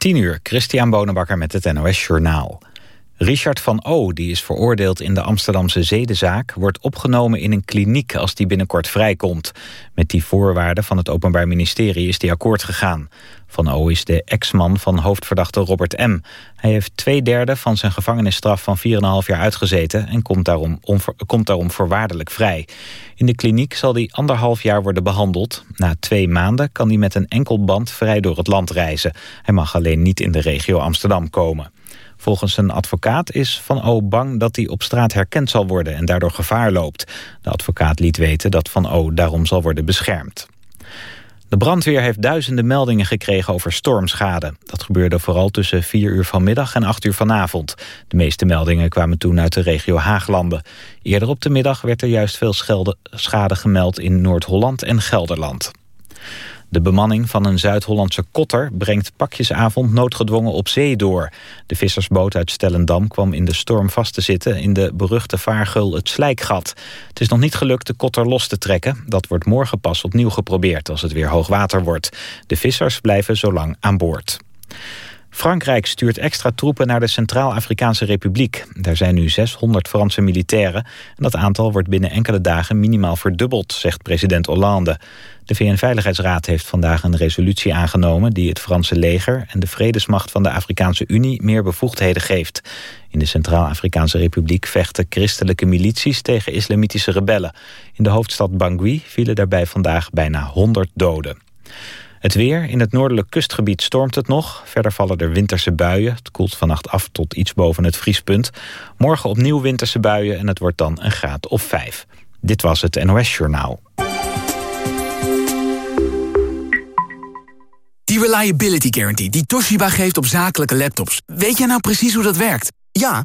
10 uur, Christian Bonenbakker met het NOS Journaal. Richard van O, die is veroordeeld in de Amsterdamse zedenzaak... wordt opgenomen in een kliniek als die binnenkort vrijkomt. Met die voorwaarden van het Openbaar Ministerie is die akkoord gegaan. Van O is de ex-man van hoofdverdachte Robert M. Hij heeft twee derde van zijn gevangenisstraf van 4,5 jaar uitgezeten... en komt daarom, komt daarom voorwaardelijk vrij. In de kliniek zal hij anderhalf jaar worden behandeld. Na twee maanden kan hij met een enkel band vrij door het land reizen. Hij mag alleen niet in de regio Amsterdam komen. Volgens een advocaat is Van O bang dat hij op straat herkend zal worden en daardoor gevaar loopt. De advocaat liet weten dat Van O daarom zal worden beschermd. De brandweer heeft duizenden meldingen gekregen over stormschade. Dat gebeurde vooral tussen 4 uur vanmiddag en 8 uur vanavond. De meeste meldingen kwamen toen uit de regio Haaglanden. Eerder op de middag werd er juist veel schade gemeld in Noord-Holland en Gelderland. De bemanning van een Zuid-Hollandse kotter brengt pakjesavond noodgedwongen op zee door. De vissersboot uit Stellendam kwam in de storm vast te zitten in de beruchte vaargul het Slijkgat. Het is nog niet gelukt de kotter los te trekken. Dat wordt morgen pas opnieuw geprobeerd als het weer hoog water wordt. De vissers blijven zo lang aan boord. Frankrijk stuurt extra troepen naar de Centraal-Afrikaanse Republiek. Daar zijn nu 600 Franse militairen. En dat aantal wordt binnen enkele dagen minimaal verdubbeld, zegt president Hollande. De VN-veiligheidsraad heeft vandaag een resolutie aangenomen... die het Franse leger en de vredesmacht van de Afrikaanse Unie... meer bevoegdheden geeft. In de Centraal-Afrikaanse Republiek vechten christelijke milities... tegen islamitische rebellen. In de hoofdstad Bangui vielen daarbij vandaag bijna 100 doden. Het weer. In het noordelijk kustgebied stormt het nog. Verder vallen er winterse buien. Het koelt vannacht af tot iets boven het vriespunt. Morgen opnieuw winterse buien en het wordt dan een graad of vijf. Dit was het NOS Journaal. Die Reliability Guarantee die Toshiba geeft op zakelijke laptops. Weet jij nou precies hoe dat werkt? Ja,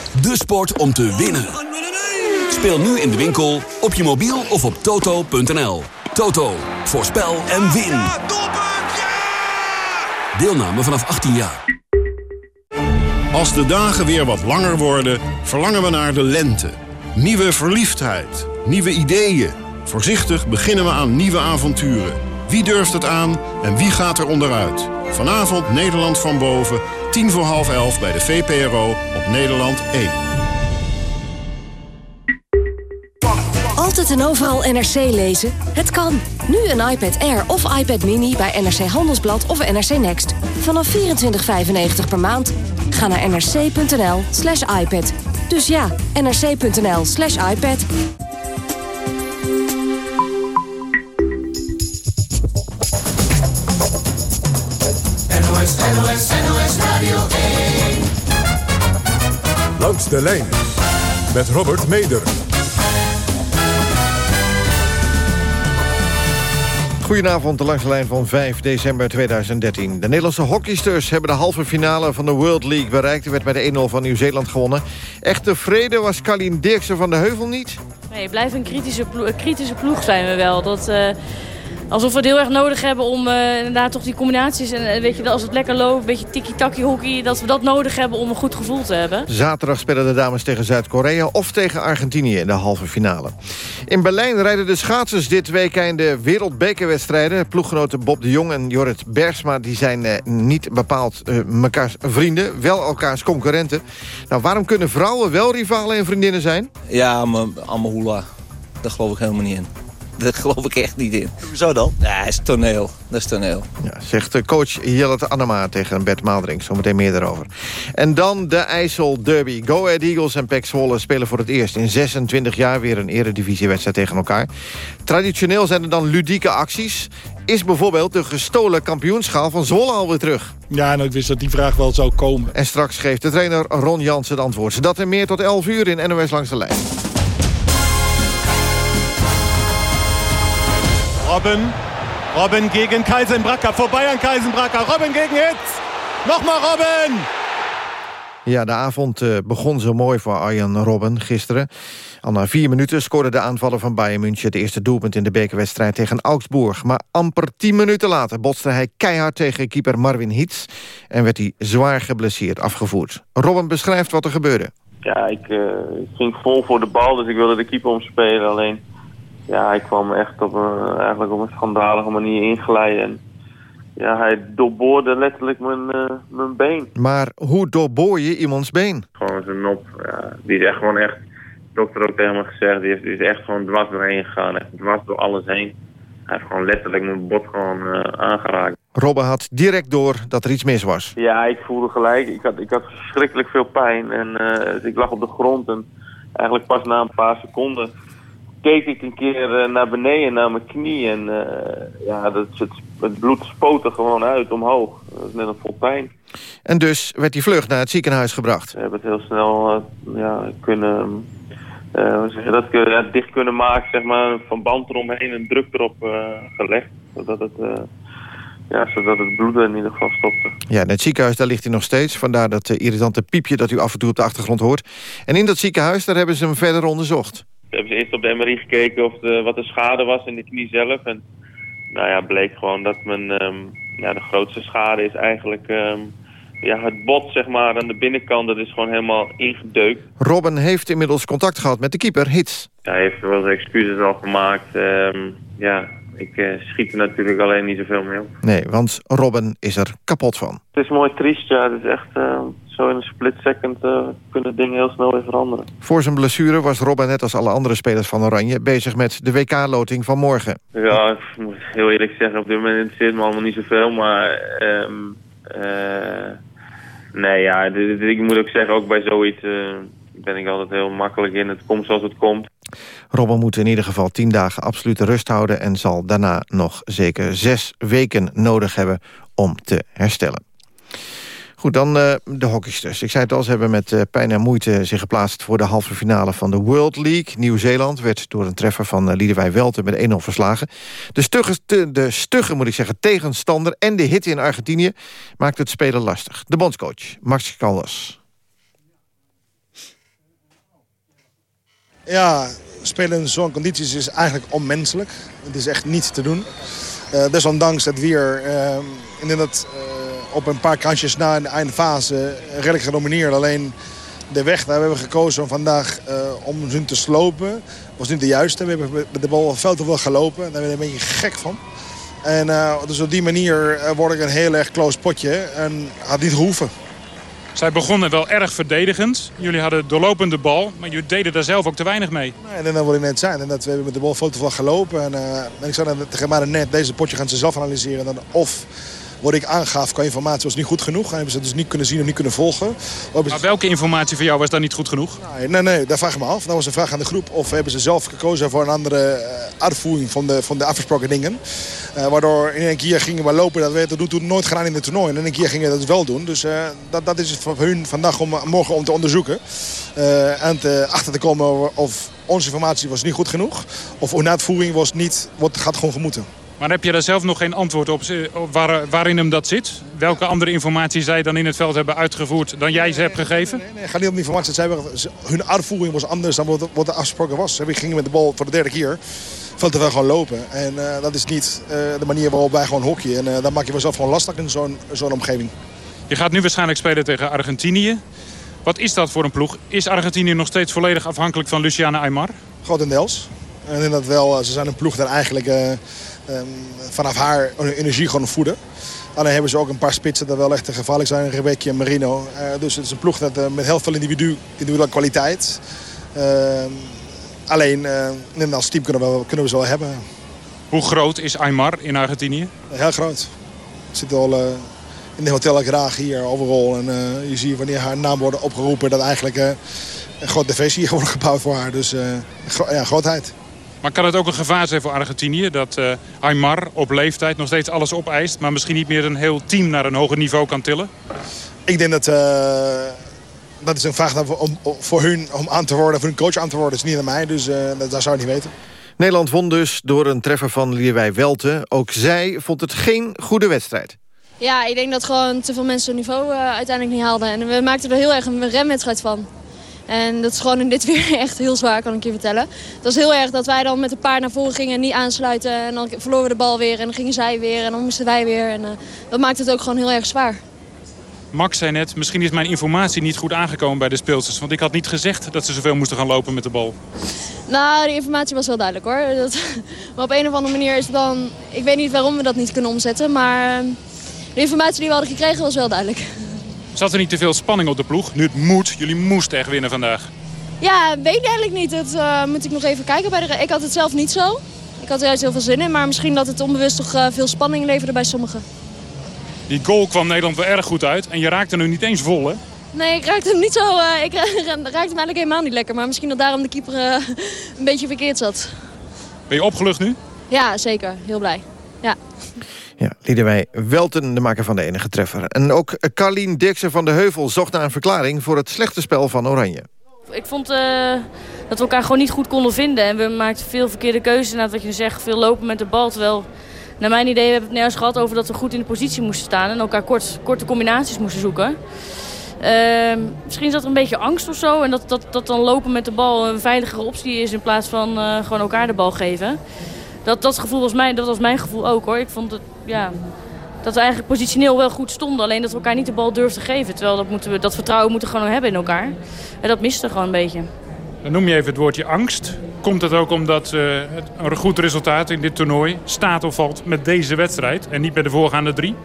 De sport om te winnen. Speel nu in de winkel, op je mobiel of op toto.nl. Toto, voorspel en win. Deelname vanaf 18 jaar. Als de dagen weer wat langer worden, verlangen we naar de lente. Nieuwe verliefdheid, nieuwe ideeën. Voorzichtig beginnen we aan nieuwe avonturen. Wie durft het aan en wie gaat er onderuit? Vanavond Nederland van boven, tien voor half elf bij de VPRO op Nederland 1. Altijd en overal NRC lezen? Het kan. Nu een iPad Air of iPad Mini bij NRC Handelsblad of NRC Next. Vanaf 24,95 per maand. Ga naar nrc.nl slash iPad. Dus ja, nrc.nl slash iPad. Radio 1. Langs de lijn met Robert Meder. Goedenavond, de langs de lijn van 5 december 2013. De Nederlandse hockeysters hebben de halve finale van de World League bereikt. Er werd bij de 1-0 van Nieuw-Zeeland gewonnen. Echt tevreden was Kalien Dirksen van de Heuvel niet? Nee, blijft een kritische ploeg, kritische ploeg zijn we wel. Dat... Uh alsof we het heel erg nodig hebben om uh, inderdaad toch die combinaties... en uh, weet je, als het lekker loopt, een beetje tiki-taki hockey... dat we dat nodig hebben om een goed gevoel te hebben. Zaterdag spelen de dames tegen Zuid-Korea of tegen Argentinië in de halve finale. In Berlijn rijden de schaatsers dit weekend de wereldbekerwedstrijden. Ploeggenoten Bob de Jong en Jorrit Bergsma die zijn uh, niet bepaald mekaars vrienden... wel elkaars concurrenten. Nou, waarom kunnen vrouwen wel rivalen en vriendinnen zijn? Ja, maar allemaal hoela. Daar geloof ik helemaal niet in. Daar geloof ik echt niet in. Zo dan? Ja, dat is toneel. Dat is toneel. Ja, zegt coach Jelle Annema tegen Bert Maaldrink. Zometeen meer daarover. En dan de IJssel Derby. Go Ahead Eagles en PEC Zwolle spelen voor het eerst in 26 jaar weer een eredivisiewedstrijd tegen elkaar. Traditioneel zijn er dan ludieke acties. Is bijvoorbeeld de gestolen kampioenschaal van Zwolle alweer terug? Ja, nou, ik wist dat die vraag wel zou komen. En straks geeft de trainer Ron Jansen het antwoord. Dat en meer tot 11 uur in NOS Langs de Lijn. Robben. Robben gegen Keisenbracker. Vorbei an Keisenbracker. Robben gegen Hitz. Nog maar Robin! Ja, de avond eh, begon zo mooi voor Arjen Robben gisteren. Al na vier minuten scoorde de aanvaller van Bayern München... het eerste doelpunt in de bekerwedstrijd tegen Augsburg. Maar amper tien minuten later botste hij keihard tegen keeper Marvin Hitz... en werd hij zwaar geblesseerd afgevoerd. Robben beschrijft wat er gebeurde. Ja, ik, uh, ik ging vol voor de bal, dus ik wilde de keeper omspelen. Alleen, ja, hij kwam echt op een, eigenlijk op een schandalige manier inglijden... En, ja, hij doorboorde letterlijk mijn, uh, mijn been. Maar hoe doorboor je iemands been? Gewoon zijn nop. Ja, die is echt gewoon echt... De dokter ook tegen me gezegd, die, heeft, die is echt gewoon dwars doorheen gegaan. Echt dwars door alles heen. Hij heeft gewoon letterlijk mijn bot gewoon uh, aangeraakt. Robben had direct door dat er iets mis was. Ja, ik voelde gelijk. Ik had, ik had verschrikkelijk veel pijn. En uh, ik lag op de grond en eigenlijk pas na een paar seconden keek ik een keer uh, naar beneden, naar mijn knie. En uh, ja, dat, het, het bloed spoot er gewoon uit omhoog. Dat is net een fontein. En dus werd hij vlug naar het ziekenhuis gebracht? We hebben het heel snel uh, ja, kunnen... je dat, ja, dicht kunnen maken, zeg maar, van band eromheen en druk erop gelegd. Zodat het, ja, zodat het bloed in ieder geval stopte. Ja, in het ziekenhuis daar ligt hij nog steeds. Vandaar dat irritante piepje dat u af en toe op de achtergrond hoort. En in dat ziekenhuis, daar hebben ze hem verder onderzocht hebben ze eerst op de MRI gekeken of de, wat de schade was in de knie zelf. En nou ja, bleek gewoon dat men, um, ja, de grootste schade is eigenlijk um, ja, het bot zeg maar, aan de binnenkant. Dat is gewoon helemaal ingedeukt. Robin heeft inmiddels contact gehad met de keeper, Hits. Hij heeft wel zijn excuses al gemaakt. Um, ja, ik uh, schiet er natuurlijk alleen niet zoveel mee op. Nee, want Robin is er kapot van. Het is mooi triest, ja. Het is echt... Uh, zo in een split second uh, kunnen dingen heel snel weer veranderen. Voor zijn blessure was Robin net als alle andere spelers van Oranje... bezig met de WK-loting van morgen. Ja, ik moet heel eerlijk zeggen, op dit moment interesseert me allemaal niet zoveel. Maar um, uh, nee, ja, ik moet ook zeggen, ook bij zoiets uh, ben ik altijd heel makkelijk in. Het komt zoals het komt. Robin moet in ieder geval tien dagen absolute rust houden... en zal daarna nog zeker zes weken nodig hebben om te herstellen. Goed, dan uh, de hockeysters. Ik zei het al, ze hebben met uh, pijn en moeite zich geplaatst... voor de halve finale van de World League. Nieuw-Zeeland werd door een treffer van uh, Liedewij Welten met 1-0 verslagen. De stugge, de stugge, moet ik zeggen, tegenstander en de hit in Argentinië... maakt het spelen lastig. De bondscoach, Max Caldas. Ja, spelen in zo'n condities is eigenlijk onmenselijk. Het is echt niet te doen. desondanks dat weer in dat op een paar kantjes na in de eindfase redelijk genomineerd. Alleen de weg hebben we gekozen om vandaag uh, om hun te slopen. was niet de juiste. We hebben de bal veel te veel gelopen. Daar ben ik een beetje gek van. En uh, dus op die manier uh, word ik een heel erg close potje. En had niet gehoeven. Zij begonnen wel erg verdedigend. Jullie hadden doorlopende bal, maar jullie deden daar zelf ook te weinig mee. Nee, en dan wil ik net zijn. En dat we hebben met de bal te veel gelopen. En, en ik zei tegen mij net, deze potje gaan ze zelf analyseren. En dan of wat ik aangaf qua informatie was niet goed genoeg. En hebben ze dus niet kunnen zien of niet kunnen volgen. Maar welke informatie voor jou was dan niet goed genoeg? Nee, nee, nee daar vraag ik me af. Dat was een vraag aan de groep. Of hebben ze zelf gekozen voor een andere uh, uitvoering van de, van de afgesproken dingen. Uh, waardoor in een keer gingen we lopen. Dat werd dat doet nooit gedaan in het toernooi. En in een keer gingen we dat wel doen. Dus uh, dat, dat is het voor hun vandaag om morgen om te onderzoeken. en te, achter te komen of onze informatie was niet goed genoeg. Of hun uitvoering was niet, wat gaat gewoon gemoeten. Maar heb je daar zelf nog geen antwoord op waar, waarin hem dat zit? Welke andere informatie zij dan in het veld hebben uitgevoerd dan jij ze hebt gegeven? Nee, nee, nee, gaat niet om die informatie. Zij hebben, hun uitvoering was anders dan wat, wat de afgesproken was. We gingen met de bal voor de derde keer veel te veel gewoon lopen. En uh, dat is niet uh, de manier waarop wij gewoon hockeyen. En uh, dan maak je mezelf gewoon lastig in zo'n zo'n omgeving. Je gaat nu waarschijnlijk spelen tegen Argentinië. Wat is dat voor een ploeg? Is Argentinië nog steeds volledig afhankelijk van Luciana Aymar? Grotendeels. En dat wel, ze zijn een ploeg daar eigenlijk um, vanaf haar energie gewoon voeden. Alleen hebben ze ook een paar spitsen dat wel echt gevaarlijk zijn. Rebecca en Marino. Uh, dus het is een ploeg dat, uh, met heel veel individu, individuele kwaliteit. Uh, alleen uh, als team kunnen we, kunnen we ze wel hebben. Hoe groot is Aymar in Argentinië? Heel groot. Ik zit al in de hotel graag hier overal. En je ziet wanneer haar naam wordt opgeroepen... dat eigenlijk een groot tv hier wordt gebouwd voor haar. Dus gro ja, grootheid. Maar kan het ook een gevaar zijn voor Argentinië... dat uh, Aymar op leeftijd nog steeds alles opeist... maar misschien niet meer een heel team naar een hoger niveau kan tillen? Ik denk dat... Uh, dat is een vraag om, voor hun om aan te worden, voor hun coach aan te worden. is niet aan mij, dus uh, dat, zou ik niet weten. Nederland won dus door een treffer van Liewij Welte. Ook zij vond het geen goede wedstrijd. Ja, ik denk dat gewoon te veel mensen hun niveau uh, uiteindelijk niet haalden. En we maakten er heel erg een remwedstrijd van. En dat is gewoon in dit weer echt heel zwaar, kan ik je vertellen. Het was heel erg dat wij dan met een paar naar voren gingen en niet aansluiten. En dan verloren we de bal weer en dan gingen zij weer en dan moesten wij weer. En uh, dat maakt het ook gewoon heel erg zwaar. Max zei net, misschien is mijn informatie niet goed aangekomen bij de speelsters. Want ik had niet gezegd dat ze zoveel moesten gaan lopen met de bal. Nou, die informatie was wel duidelijk hoor. Dat, maar op een of andere manier is het dan... Ik weet niet waarom we dat niet kunnen omzetten, maar... De informatie die we hadden gekregen was wel duidelijk. Zat er niet te veel spanning op de ploeg? Nu het moet, jullie moesten echt winnen vandaag. Ja, weet ik eigenlijk niet. Dat uh, moet ik nog even kijken. Bij de... Ik had het zelf niet zo. Ik had er juist heel veel zin in. Maar misschien dat het onbewust toch uh, veel spanning leverde bij sommigen. Die goal kwam Nederland wel erg goed uit. En je raakte nu niet eens vol, hè? Nee, ik raakte hem niet zo... Uh, ik raakte hem eigenlijk helemaal niet lekker. Maar misschien dat daarom de keeper een beetje verkeerd zat. Ben je opgelucht nu? Ja, zeker. Heel blij. Ja. Ja, wij Welten, de maker van de enige treffer. En ook Carlien Dixer van de Heuvel zocht naar een verklaring... voor het slechte spel van Oranje. Ik vond uh, dat we elkaar gewoon niet goed konden vinden. En we maakten veel verkeerde keuzes. Nadat wat je zegt, veel lopen met de bal. Terwijl, naar mijn idee, hebben we het nergens gehad over dat we goed in de positie moesten staan. En elkaar kort, korte combinaties moesten zoeken. Uh, misschien zat er een beetje angst of zo. En dat, dat, dat dan lopen met de bal een veiligere optie is in plaats van uh, gewoon elkaar de bal geven dat, dat, gevoel was mijn, dat was mijn gevoel ook hoor. Ik vond het, ja, dat we eigenlijk positioneel wel goed stonden. Alleen dat we elkaar niet de bal durfden te geven. Terwijl dat, moeten we, dat vertrouwen moeten we gewoon hebben in elkaar. En dat miste gewoon een beetje. Dan noem je even het woordje angst. Komt het ook omdat uh, een goed resultaat in dit toernooi staat of valt met deze wedstrijd en niet bij de voorgaande drie?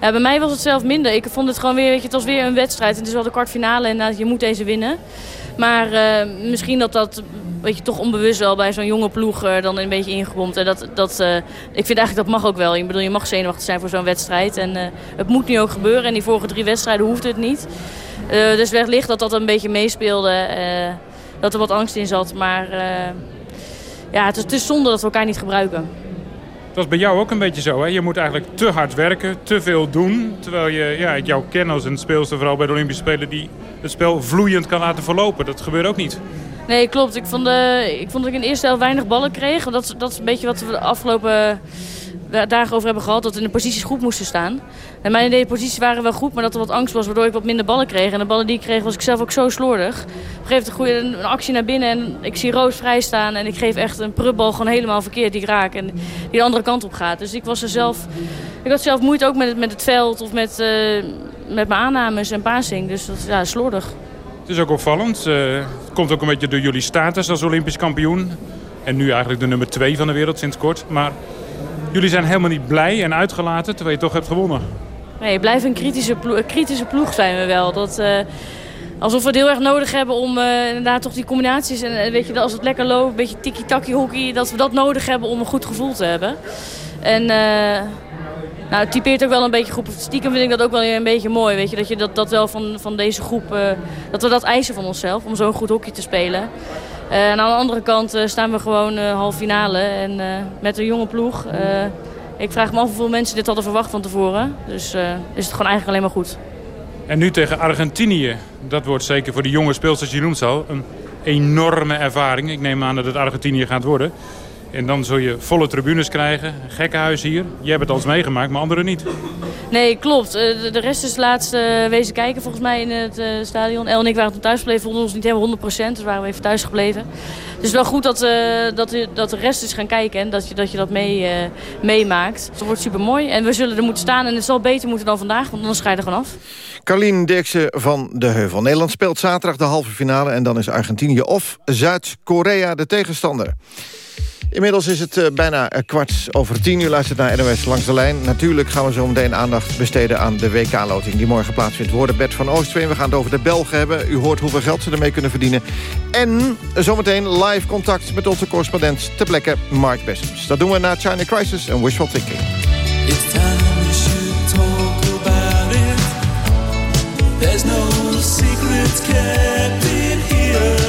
Ja, bij mij was het zelf minder. Ik vond het gewoon weer, weet je, het was weer een wedstrijd. En het is wel de kwartfinale en uh, je moet deze winnen. Maar uh, misschien dat dat weet je, toch onbewust wel bij zo'n jonge ploeg uh, dan een beetje ingebomd. En dat, dat, uh, ik vind eigenlijk dat mag ook wel. Ik bedoel, je mag zenuwachtig zijn voor zo'n wedstrijd. En het moet nu ook gebeuren. En die vorige drie wedstrijden hoeft het niet. dus wellicht dat dat een beetje meespeelde. dat er wat angst in zat. Maar ja, het is, het is zonde dat we elkaar niet gebruiken. Dat is bij jou ook een beetje zo. Hè? Je moet eigenlijk te hard werken, te veel doen. Terwijl je, ja, ik jou ken als een speelster, vooral bij de Olympische Spelen... die het spel vloeiend kan laten verlopen. Dat gebeurt ook niet. Nee, klopt. Ik vond, de, ik vond dat ik in de eerste helft weinig ballen kreeg. Dat, dat is een beetje wat we de afgelopen dagen over hebben gehad. Dat we in de posities goed moesten staan. En mijn idee, de posities waren wel goed, maar dat er wat angst was. Waardoor ik wat minder ballen kreeg. En de ballen die ik kreeg was ik zelf ook zo slordig. Op een gegeven moment een, een actie naar binnen en ik zie Roos vrij staan. En ik geef echt een prutbal gewoon helemaal verkeerd die ik raak. En die de andere kant op gaat. Dus ik was er zelf... Ik had zelf moeite ook met het, met het veld of met, uh, met mijn aannames en passing. Dus dat is ja, slordig. Het is ook opvallend. Uh, het komt ook een beetje door jullie status als Olympisch kampioen. En nu eigenlijk de nummer 2 van de wereld sinds kort. Maar jullie zijn helemaal niet blij en uitgelaten terwijl je toch hebt gewonnen. Nee, blijf een kritische kritische ploeg zijn we wel. Dat, uh, alsof we het heel erg nodig hebben om uh, inderdaad toch die combinaties... en weet je, als het lekker loopt, een beetje tiki-taki hockey... dat we dat nodig hebben om een goed gevoel te hebben. En... Nou, het typeert ook wel een beetje groep. Stiekem vind ik dat ook wel een beetje mooi. Weet je, dat je dat, dat wel van, van deze groep, dat we dat eisen van onszelf. Om zo'n goed hockey te spelen. En aan de andere kant staan we gewoon half finale. En met een jonge ploeg. Ik vraag me af hoeveel mensen dit hadden verwacht van tevoren. Dus is het gewoon eigenlijk alleen maar goed. En nu tegen Argentinië. Dat wordt zeker voor de jonge speelsters, je noemt een enorme ervaring. Ik neem aan dat het Argentinië gaat worden. En dan zul je volle tribunes krijgen. Gekkenhuis hier. Jij hebt het al eens meegemaakt, maar anderen niet. Nee, klopt. Eh, de rest is laatst uh, wezen kijken volgens mij in het uh, stadion. El en ik waren toen thuis gebleven. vonden ons niet helemaal 100%. Dus waren we even thuis gebleven. Het is wel goed dat, dat, dat de rest is gaan kijken. En dat je dat, je dat mee, meemaakt. Het wordt super mooi. En we zullen er moeten staan. En het zal beter moeten dan vandaag. Want anders ga je er gewoon af. Carlien Dirksen van de Heuvel. Nederland speelt zaterdag de halve finale. En dan is Argentinië of Zuid-Korea de tegenstander. Inmiddels is het uh, bijna kwart over tien. U luistert naar NOS Langs de Lijn. Natuurlijk gaan we zo meteen aandacht besteden aan de WK-loting... die morgen plaatsvindt. Worden Bert van Oostveen. We gaan het over de Belgen hebben. U hoort hoeveel geld ze ermee kunnen verdienen. En zometeen live contact met onze correspondent ter plekke Mark Bessems. Dat doen we na China Crisis en Wishful Thinking. It's time. There's no secrets kept in here.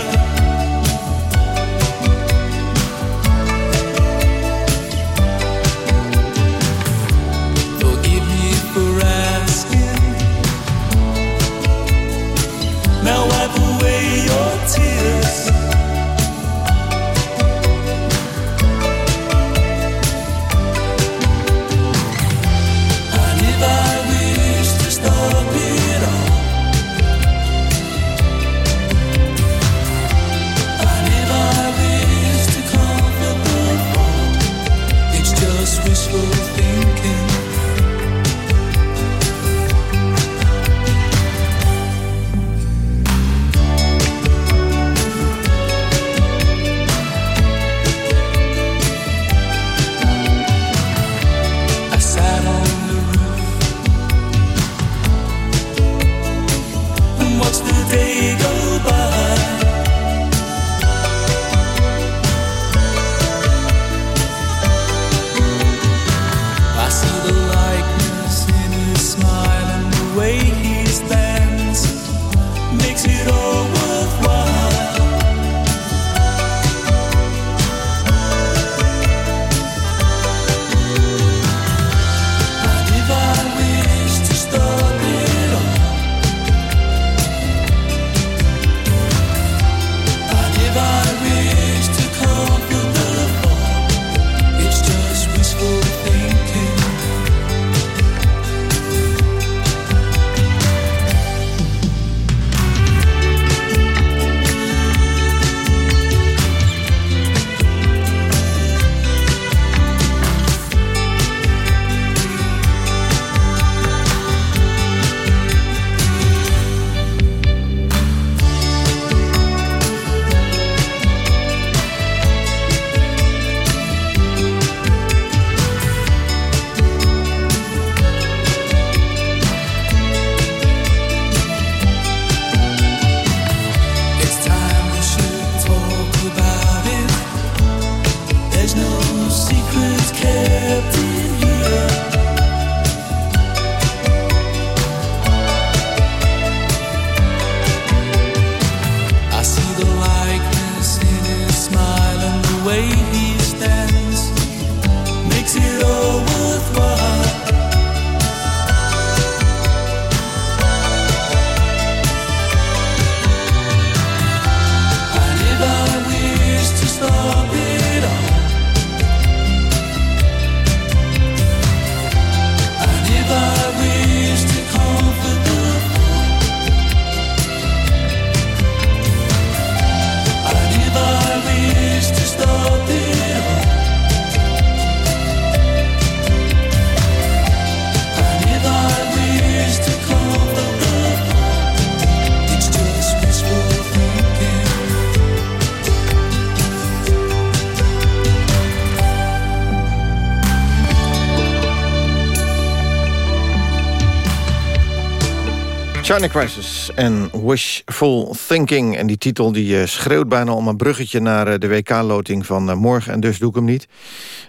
China Crisis en Wishful Thinking. En die titel die uh, schreeuwt bijna om een bruggetje naar uh, de WK-loting van uh, morgen. En dus doe ik hem niet.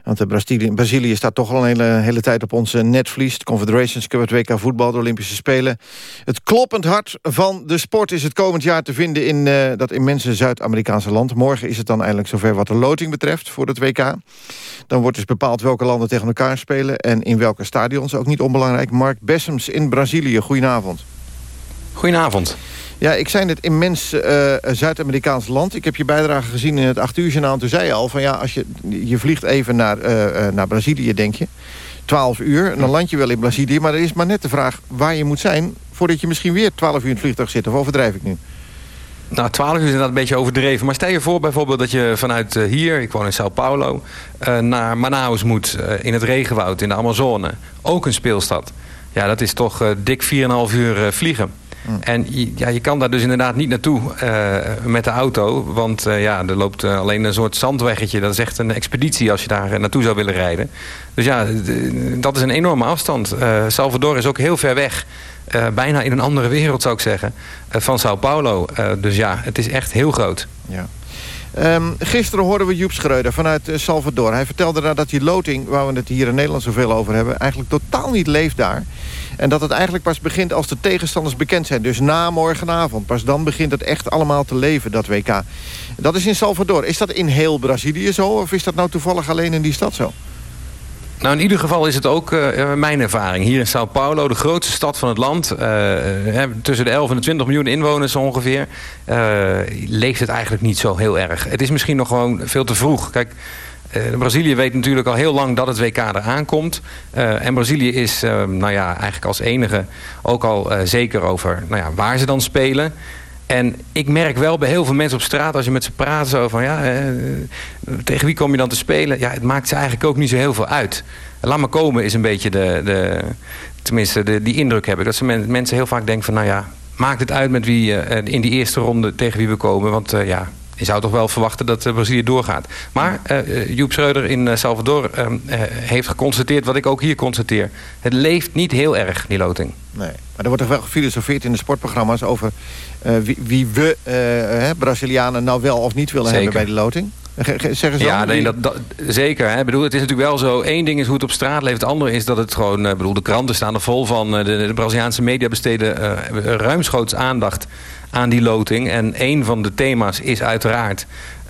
Want de Brazilië, Brazilië staat toch al een hele, hele tijd op onze netvlies. Confederations Cup, het WK voetbal, de Olympische Spelen. Het kloppend hart van de sport is het komend jaar te vinden... in dat immense Zuid-Amerikaanse land. Morgen is het dan eindelijk zover wat de loting betreft voor het WK. Dan wordt dus bepaald welke landen tegen elkaar spelen... en in welke stadions, ook niet onbelangrijk. Mark Bessems in Brazilië, goedenavond. Goedenavond. Ja, ik zei net immens uh, Zuid-Amerikaans land. Ik heb je bijdrage gezien in het 8 uur journaal. Toen zei je al van ja, als je, je vliegt even naar, uh, naar Brazilië, denk je. 12 uur, en dan land je wel in Brazilië. Maar er is maar net de vraag waar je moet zijn... voordat je misschien weer 12 uur in het vliegtuig zit. Of overdrijf ik nu? Nou, 12 uur is inderdaad een beetje overdreven. Maar stel je voor bijvoorbeeld dat je vanuit hier, ik woon in Sao Paulo... naar Manaus moet, in het regenwoud, in de Amazone. Ook een speelstad. Ja, dat is toch dik 4,5 uur vliegen. Mm. En je, ja, je kan daar dus inderdaad niet naartoe uh, met de auto. Want uh, ja, er loopt uh, alleen een soort zandweggetje. Dat is echt een expeditie als je daar naartoe zou willen rijden. Dus ja, dat is een enorme afstand. Salvador is ook heel ver weg. bijna in een andere wereld zou ik zeggen. van Sao Paulo. dus ja, het is echt heel groot. Ja. Um, gisteren hoorden we Joep Schreuder vanuit Salvador. Hij vertelde daar dat die loting, waar we het hier in Nederland zoveel over hebben... eigenlijk totaal niet leeft daar. En dat het eigenlijk pas begint als de tegenstanders bekend zijn. Dus na morgenavond. Pas dan begint het echt allemaal te leven, dat WK. Dat is in Salvador. Is dat in heel Brazilië zo? Of is dat nou toevallig alleen in die stad zo? Nou, in ieder geval is het ook uh, mijn ervaring. Hier in Sao Paulo, de grootste stad van het land... Uh, tussen de 11 en de 20 miljoen inwoners ongeveer... leeft het eigenlijk niet zo heel erg. Het is misschien nog gewoon veel te vroeg. Kijk, Brazilië weet natuurlijk al heel lang dat het WK eraan komt. Uh, en Brazilië is nou ja, eigenlijk als enige ook al zeker over nou ja, waar ze dan spelen. En ik merk wel bij heel veel mensen op straat, als je met ze praat, zo van ja, tegen wie kom je dan te spelen? Ja, het maakt ze eigenlijk ook niet zo heel veel uit. Laat maar komen is een beetje de, de tenminste de, die indruk heb ik. Dat ze mensen heel vaak denken van nou ja, maakt het uit met wie in die eerste ronde tegen wie we komen. Want ja, je zou toch wel verwachten dat eh, Brazilië doorgaat. Maar uh, Joep Schreuder in Salvador heeft geconstateerd wat ik ook hier constateer. Het leeft niet heel erg, die loting. Nee, maar er wordt toch wel gefilosofeerd in de sportprogramma's... over wie, wie, we, Brazilianen, nou wel of niet willen hebben bij de loting? Zeggen ze ja, nee, dat, dat, zeker. Hè. Bedoel, het is natuurlijk wel zo. Eén ding is hoe het op straat leeft. Het andere is dat het gewoon... bedoel, de kranten staan er vol van. De, de Braziliaanse media besteden ruimschoots aandacht aan die loting. En een van de thema's is uiteraard...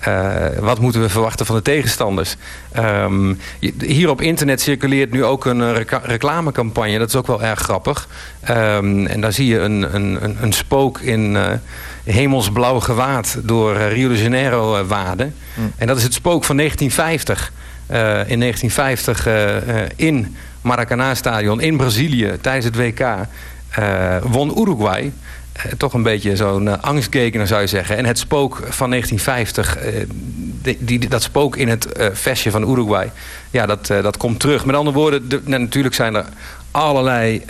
Uh, wat moeten we verwachten van de tegenstanders? Um, hier op internet circuleert nu ook een rec reclamecampagne. Dat is ook wel erg grappig. Um, en daar zie je een, een, een spook in uh, hemelsblauw gewaad... door Rio de Janeiro waden. Mm. En dat is het spook van 1950. in 1950 in Maracanã-stadion in Brazilië tijdens het WK... won Uruguay... Eh, toch een beetje zo'n uh, angstgekener zou je zeggen. En het spook van 1950, uh, eh, die, dat spook in het vestje van Uruguay... ja, dat, dat komt terug. Met andere woorden, de, nou, natuurlijk zijn er allerlei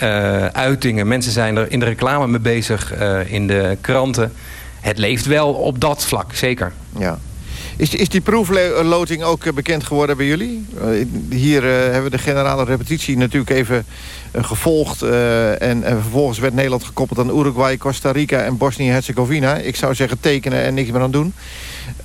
uitingen. Mensen zijn er in de reclame mee bezig, in de kranten. Het leeft wel op dat vlak, zeker. Ja. Is, is die proefloting ook bekend geworden bij jullie? hier hebben we de generale repetitie natuurlijk even eh, gevolgd. Eh, en, en, vervolgens werd Nederland gekoppeld aan Uruguay, Costa Rica en Bosnië-Herzegovina. Ik zou zeggen tekenen en niks meer aan doen.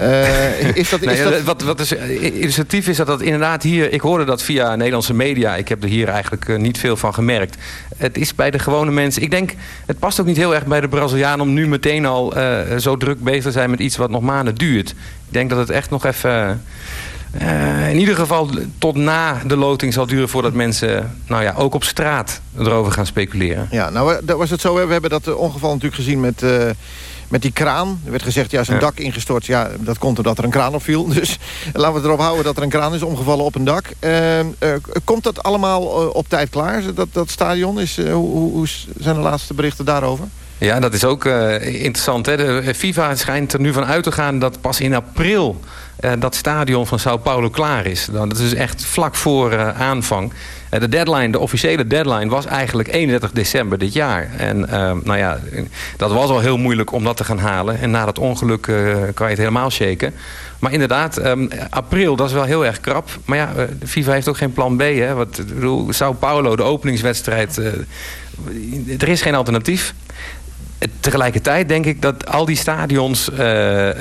Uh, is dat, is dat... Wat, wat is initiatief is dat dat inderdaad hier... Ik hoorde dat via Nederlandse media. Ik heb er hier eigenlijk niet veel van gemerkt. Het is bij de gewone mensen... Ik denk, het past ook niet heel erg bij de Brazilianen... om nu meteen al uh, zo druk bezig te zijn met iets wat nog maanden duurt. Ik denk dat het echt nog even... Uh, in ieder geval tot na de loting zal duren voordat mensen nou ja, ook op straat erover gaan speculeren. Ja, nou was het zo. We hebben dat ongeval natuurlijk gezien met, uh, met die kraan. Er werd gezegd, ja, zijn ja. dak ingestort. Ja, dat komt doordat er een kraan op viel. Dus laten we erop houden dat er een kraan is omgevallen op een dak. Uh, komt dat allemaal op tijd klaar, dat, dat stadion? Is, hoe, hoe zijn de laatste berichten daarover? Ja, dat is ook interessant. Hè? De FIFA schijnt er nu van uit te gaan dat pas in april uh, dat stadion van Sao Paulo klaar is. Nou, dat is dus echt vlak voor aanvang. De deadline, de officiële deadline was eigenlijk 31 december dit jaar. En nou ja, dat was al heel moeilijk om dat te gaan halen. En na dat ongeluk kan je het helemaal shaken. Maar inderdaad, um, april, dat is wel heel erg krap. Maar ja, FIFA heeft ook geen plan B. Hè? Wat, ik bedoel, Sao Paulo, de openingswedstrijd... er is geen alternatief. Tegelijkertijd denk ik dat al die stadions uh, uh,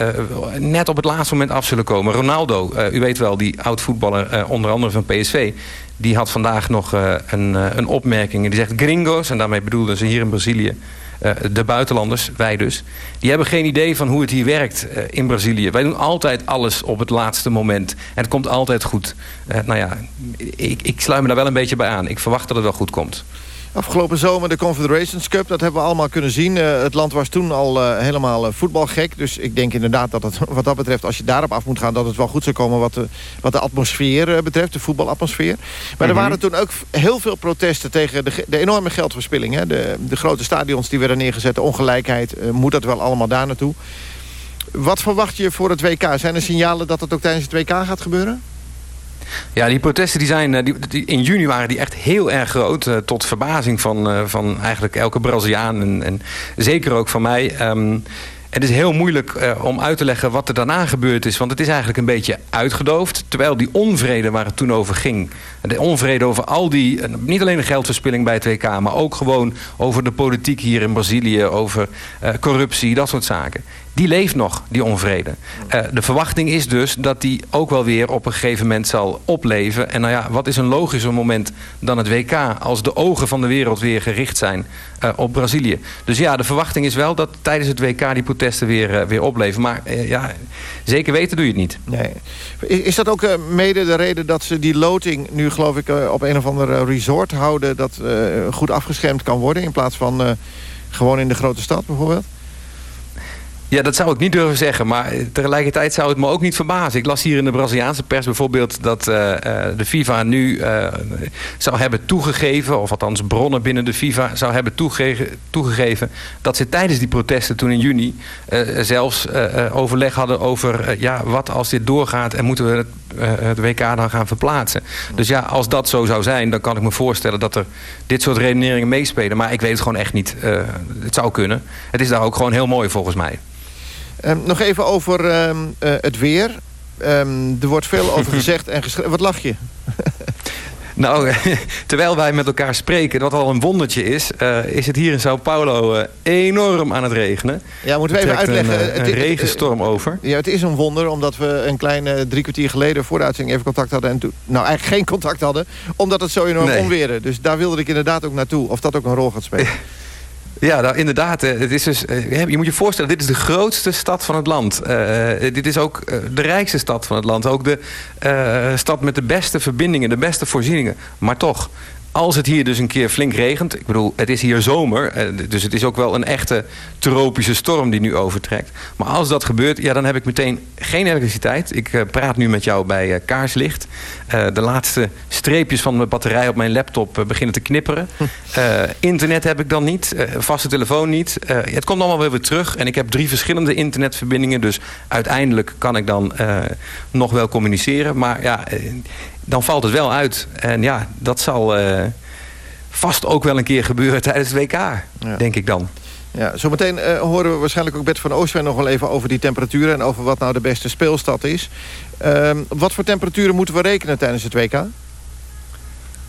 net op het laatste moment af zullen komen. Ronaldo, uh, u weet wel, die oud-voetballer, onder andere van PSV... die had vandaag nog een, een opmerking. Die zegt gringos, en daarmee bedoelden ze hier in Brazilië... de buitenlanders, wij dus... die hebben geen idee van hoe het hier werkt in Brazilië. Wij doen altijd alles op het laatste moment. En het komt altijd goed. nou ja, ik, ik sluit me daar wel een beetje bij aan. Ik verwacht dat het wel goed komt. Afgelopen zomer de Confederations Cup, dat hebben we allemaal kunnen zien. Uh, het land was toen al uh, helemaal uh, voetbalgek. Dus ik denk inderdaad dat het wat dat betreft, als je daarop af moet gaan... dat het wel goed zou komen wat de, wat de atmosfeer betreft, de voetbalatmosfeer. Maar mm -hmm. er waren toen ook heel veel protesten tegen de, de enorme geldverspilling. Hè? De, de grote stadions die werden neergezet, de ongelijkheid. moet dat wel allemaal daar naartoe? Wat verwacht je voor het WK? Zijn er signalen dat het ook tijdens het WK gaat gebeuren? Ja, die protesten die zijn, die, die, in juni waren die echt heel erg groot. Uh, tot verbazing van, uh, van eigenlijk elke Braziliaan. En, en zeker ook van mij. Um, het is heel moeilijk om uit te leggen wat er daarna gebeurd is. Want het is eigenlijk een beetje uitgedoofd. Terwijl die onvrede waar het toen over ging. De onvrede over al die... Niet alleen de geldverspilling bij het WK. Maar ook gewoon over de politiek hier in Brazilië. Over corruptie, dat soort zaken die leeft nog, die onvrede. Uh, de verwachting is dus dat die ook wel weer op een gegeven moment zal opleven. En nou ja, wat is een logischer moment dan het WK... als de ogen van de wereld weer gericht zijn uh, op Brazilië. Dus ja, de verwachting is wel dat tijdens het WK die protesten weer, uh, weer opleven. Maar ja, zeker weten doe je het niet. Nee. Is dat ook mede de reden dat ze die loting nu geloof ik op een of ander resort houden... dat goed afgeschermd kan worden in plaats van gewoon in de grote stad bijvoorbeeld? Ja, dat zou ik niet durven zeggen. Maar tegelijkertijd zou het me ook niet verbazen. Ik las hier in de Braziliaanse pers bijvoorbeeld... dat uh, de FIFA nu uh, zou hebben toegegeven... of althans bronnen binnen de FIFA zou hebben toegegeven... toegegeven dat ze tijdens die protesten toen in juni... Zelfs overleg hadden over... ja, wat als dit doorgaat en moeten we het, het WK dan gaan verplaatsen. Dus ja, als dat zo zou zijn... dan kan ik me voorstellen dat er dit soort redeneringen meespelen. Maar ik weet het gewoon echt niet. het zou kunnen. Het is daar ook gewoon heel mooi volgens mij. Um, nog even over um, uh, het weer. Um, er wordt veel over gezegd en geschreven. Wat lach je? Nou, terwijl wij met elkaar spreken, wat al een wondertje is... Uh, is het hier in Sao Paulo uh, enorm aan het regenen. Ja, moeten we even uitleggen. Een, een het, regenstorm over. Ja, het is een wonder, omdat we een kleine drie kwartier geleden... voor de uitzending even contact hadden. En toen, nou, eigenlijk geen contact hadden, omdat het zo enorm nee. onweerde. Dus daar wilde ik inderdaad ook naartoe. Of dat ook een rol gaat spelen. Ja, nou, inderdaad. Het is dus, je moet je voorstellen, dit is de grootste stad van het land. Uh, dit is ook de rijkste stad van het land. Ook de stad met de beste verbindingen, de beste voorzieningen. Maar toch, als het hier dus een keer flink regent... ik bedoel, het is hier zomer... dus het is ook wel een echte tropische storm die nu overtrekt. Maar als dat gebeurt, ja, dan heb ik meteen geen elektriciteit. Ik uh, praat nu met jou bij uh, kaarslicht. Uh, de laatste streepjes van mijn batterij op mijn laptop beginnen te knipperen. internet heb ik dan niet, vaste telefoon niet. het komt allemaal weer weer terug. En ik heb drie verschillende internetverbindingen. Dus uiteindelijk kan ik dan nog wel communiceren. Maar ja dan valt het wel uit. En ja, dat zal uh, vast ook wel een keer gebeuren tijdens het WK, ja. denk ik dan. Ja, zometeen uh, horen we waarschijnlijk ook Bert van Oostwijn nog wel even over die temperaturen... en over wat nou de beste speelstad is. Uh, wat voor temperaturen moeten we rekenen tijdens het WK?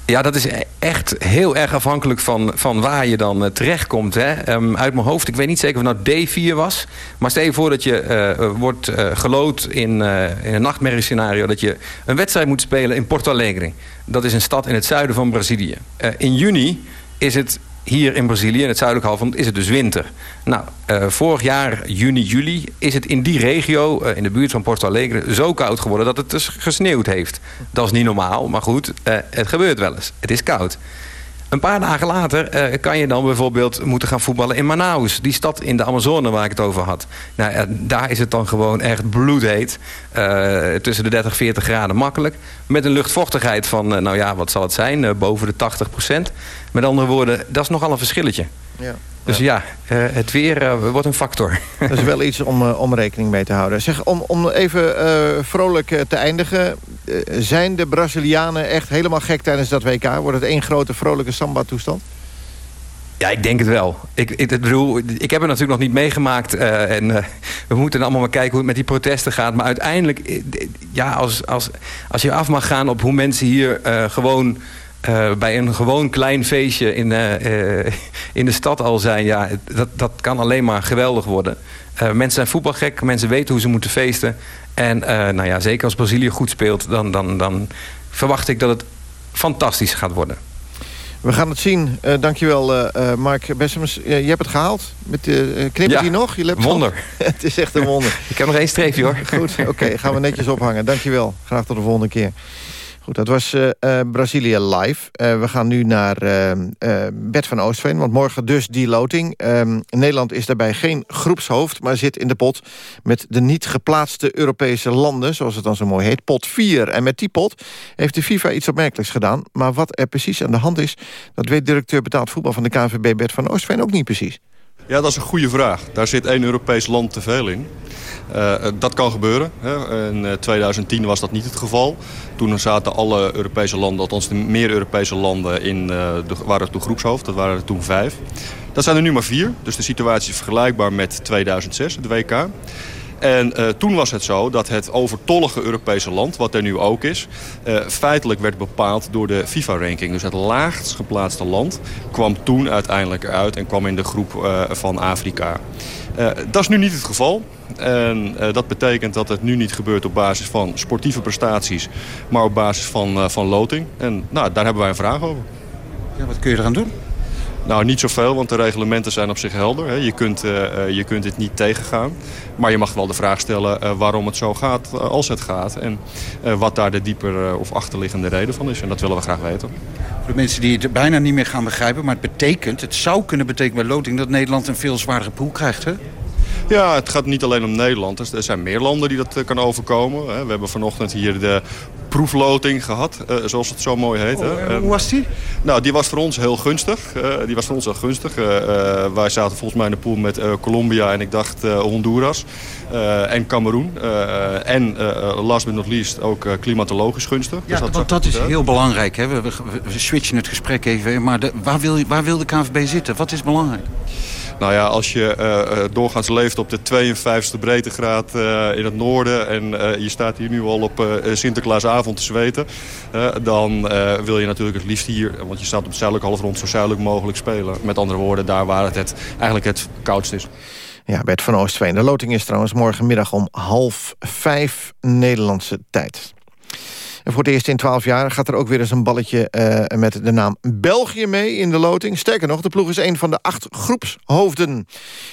Ja, dat is echt heel erg afhankelijk van, van waar je dan uh, terechtkomt. Hè. Um, uit mijn hoofd, ik weet niet zeker of nou D4 was. Maar stel je voor dat je uh, wordt uh, gelood in, in een nachtmerriescenario... dat je een wedstrijd moet spelen in Porto Alegre. Dat is een stad in het zuiden van Brazilië. in juni is het hier in Brazilië, in het zuidelijk halfrond, is het dus winter. Nou, uh, vorig jaar, juni, juli, is het in die regio, uh, in de buurt van Porto Alegre, zo koud geworden dat het dus gesneeuwd heeft. Dat is niet normaal, maar goed, uh, het gebeurt wel eens. Het is koud. Een paar dagen later uh, kan je dan bijvoorbeeld moeten gaan voetballen in Manaus. Die stad in de Amazone waar ik het over had. Nou, uh, daar is het dan gewoon echt bloedheet. Uh, tussen de 30 40 graden makkelijk. Met een luchtvochtigheid van, nou ja, wat zal het zijn? boven de 80 procent. Met andere woorden, dat is nogal een verschilletje. Ja. Dus ja, ja uh, het weer uh, wordt een factor. Dat is wel iets om, uh, om rekening mee te houden. Zeg, om, om even vrolijk te eindigen. zijn de Brazilianen echt helemaal gek tijdens dat WK? Wordt het één grote vrolijke samba-toestand? Ja, ik denk het wel. Ik, ik, bedoel, ik heb het natuurlijk nog niet meegemaakt. en we moeten allemaal maar kijken hoe het met die protesten gaat. Maar uiteindelijk, ja, als, als, als je af mag gaan op hoe mensen hier gewoon eh, bij een gewoon klein feestje in, eh, eh, in de stad al zijn... Ja, dat, dat kan alleen maar geweldig worden. Mensen zijn voetbalgek, mensen weten hoe ze moeten feesten. En nou ja, zeker als Brazilië goed speelt... Dan, dan, dan verwacht ik dat het fantastisch gaat worden. We gaan het zien. Eh dankjewel, eh, Mark Bessemers. je hebt het gehaald. Met, uh, knippert Ja, hij nog? Je wonder. het is echt een wonder. Ik heb nog één streepje hoor. Goed, oké. gaan we netjes ophangen. Dankjewel. Graag tot de volgende keer. Dat was eh eh, Brazilië live. Eh, we gaan nu naar Bert van Oostveen, want morgen dus die loting. Ehm, Nederland is daarbij geen groepshoofd, maar zit in de pot... met de niet geplaatste Europese landen, zoals het dan zo mooi heet, pot 4. En met die pot heeft de FIFA iets opmerkelijks gedaan. Maar wat er precies aan de hand is, dat weet directeur betaald voetbal van de KNVB Bert van Oostveen ook niet precies. Ja, dat is een goede vraag. Daar zit één Europees land te veel in. Uh, dat kan gebeuren. Hè. In uh, 2010 was dat niet het geval. Toen zaten alle Europese landen, althans de meer Europese landen, in, de, waren toen groepshoofd. Dat waren er toen vijf. Dat zijn er nu maar vier. Dus de situatie is vergelijkbaar met 2006, het WK. En uh, toen was het zo dat het overtollige Europese land, wat er nu ook is... Uh, feitelijk werd bepaald door de FIFA-ranking. Dus het laagst geplaatste land kwam toen uiteindelijk uit... en kwam in de groep uh, van Afrika. dat is nu niet het geval. En dat betekent dat het nu niet gebeurt op basis van sportieve prestaties... maar op basis van, van loting. En nou, daar hebben wij een vraag over. Ja, wat kun je eraan doen? Nou, niet zoveel, want de reglementen zijn op zich helder. Je kunt, uh, je kunt dit niet tegengaan. Maar je mag wel de vraag stellen uh, waarom het zo gaat uh, als het gaat. En wat daar de dieper of achterliggende reden van is. En dat willen we graag weten. Voor de mensen die het bijna niet meer gaan begrijpen. Maar het betekent, het zou kunnen betekenen bij loting... dat Nederland een veel zwaardere pool krijgt, hè? Ja, het gaat niet alleen om Nederland. Er zijn meer landen die dat kan overkomen. We hebben vanochtend hier de proefloting gehad, uh, zoals het zo mooi heet. Oh, uh, hoe was die? Nou, die was voor ons heel gunstig. Uh, die was voor ons heel gunstig. wij zaten volgens mij in de pool met Colombia en ik dacht Honduras en Cameroen. en last but not least ook klimatologisch gunstig. Ja, dus dat, want dat is uit. heel belangrijk. Hè? We, we, we, switchen het gesprek even. Maar de, waar, wil, waar wil de KNVB zitten? Wat is belangrijk? Nou ja, als je uh, doorgaans leeft op de 52e breedtegraad uh, in het noorden... en je staat hier nu al op Sinterklaasavond te zweten... dan wil je natuurlijk het liefst hier, want je staat op het zuidelijke halfrond... zo zuidelijk mogelijk spelen. Met andere woorden, daar waar het, het eigenlijk het koudst is. Ja, Bert van Oostveen. De loting is trouwens morgenmiddag om half vijf Nederlandse tijd. En voor het eerst in 12 jaar gaat er ook weer eens een balletje uh, met de naam België mee in de loting. Sterker nog, de ploeg is een van de acht groepshoofden.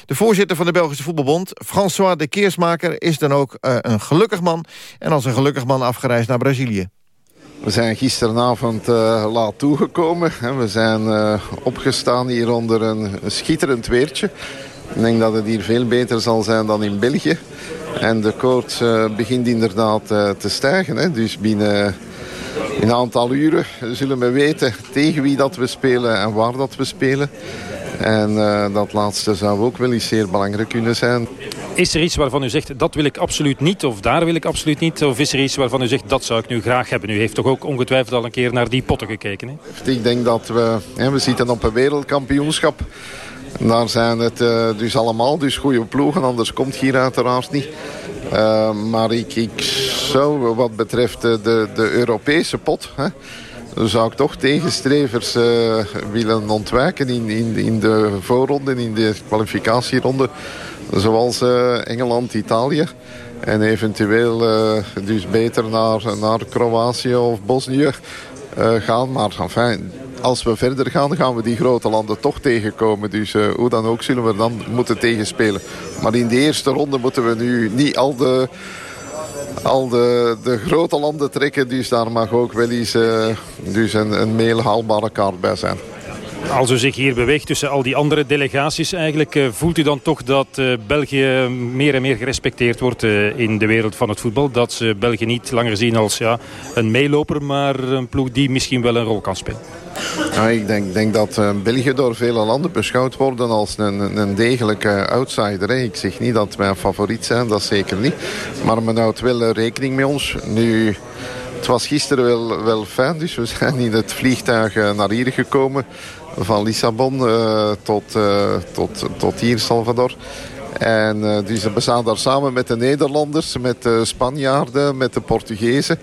De voorzitter van de Belgische Voetbalbond, François de Keersmaker... is dan ook uh, een gelukkig man en als een gelukkig man afgereisd naar Brazilië. We zijn gisteravond uh, laat toegekomen. We zijn opgestaan hier onder een schitterend weertje. Ik denk dat het hier veel beter zal zijn dan in België. En de koorts uh, begint inderdaad uh, te stijgen. Hè. Dus binnen een aantal uren zullen we weten tegen wie dat we spelen en waar dat we spelen. En uh, dat laatste zou ook wel eens zeer belangrijk kunnen zijn. Is er iets waarvan u zegt, dat wil ik absoluut niet of daar wil ik absoluut niet? Of is er iets waarvan u zegt, dat zou ik nu graag hebben? U heeft toch ook ongetwijfeld al een keer naar die potten gekeken? Hè? Ik denk dat we, hè, we zitten op een wereldkampioenschap. Daar zijn het uh, dus allemaal dus goede ploegen, anders komt hier uiteraard niet. Uh, maar ik, ik zou wat betreft de, de, Europese pot... Hè, zou ik toch tegenstrevers uh, willen ontwijken in, in, in de voorronde, in de kwalificatieronde. Zoals Engeland, Italië. En eventueel dus beter naar, naar Kroatië of Bosnië gaan. Maar enfin, als we verder gaan, gaan we die grote landen toch tegenkomen. Dus uh, hoe dan ook zullen we dan moeten tegenspelen. Maar in de eerste ronde moeten we nu niet al de, al de, de grote landen trekken. Dus daar mag ook wel eens uh, dus een, een haalbare kaart bij zijn. Als u zich hier beweegt tussen al die andere delegaties eigenlijk... Uh, voelt u dan toch dat België meer en meer gerespecteerd wordt in de wereld van het voetbal? Dat ze België niet langer zien als ja, een meeloper, maar een ploeg die misschien wel een rol kan spelen? Nou, ik denk, denk dat uh, België door vele landen beschouwd worden als een, een degelijke outsider. Ik zeg niet dat wij favoriet zijn, dat zeker niet. Maar men houdt wel rekening met ons. Nu, het was gisteren wel, wel fijn, dus we zijn in het vliegtuig naar hier gekomen. Van Lissabon tot, tot, tot hier, Salvador. En uh, dus we staan daar samen met de Nederlanders, met de Spanjaarden, met de Portugezen.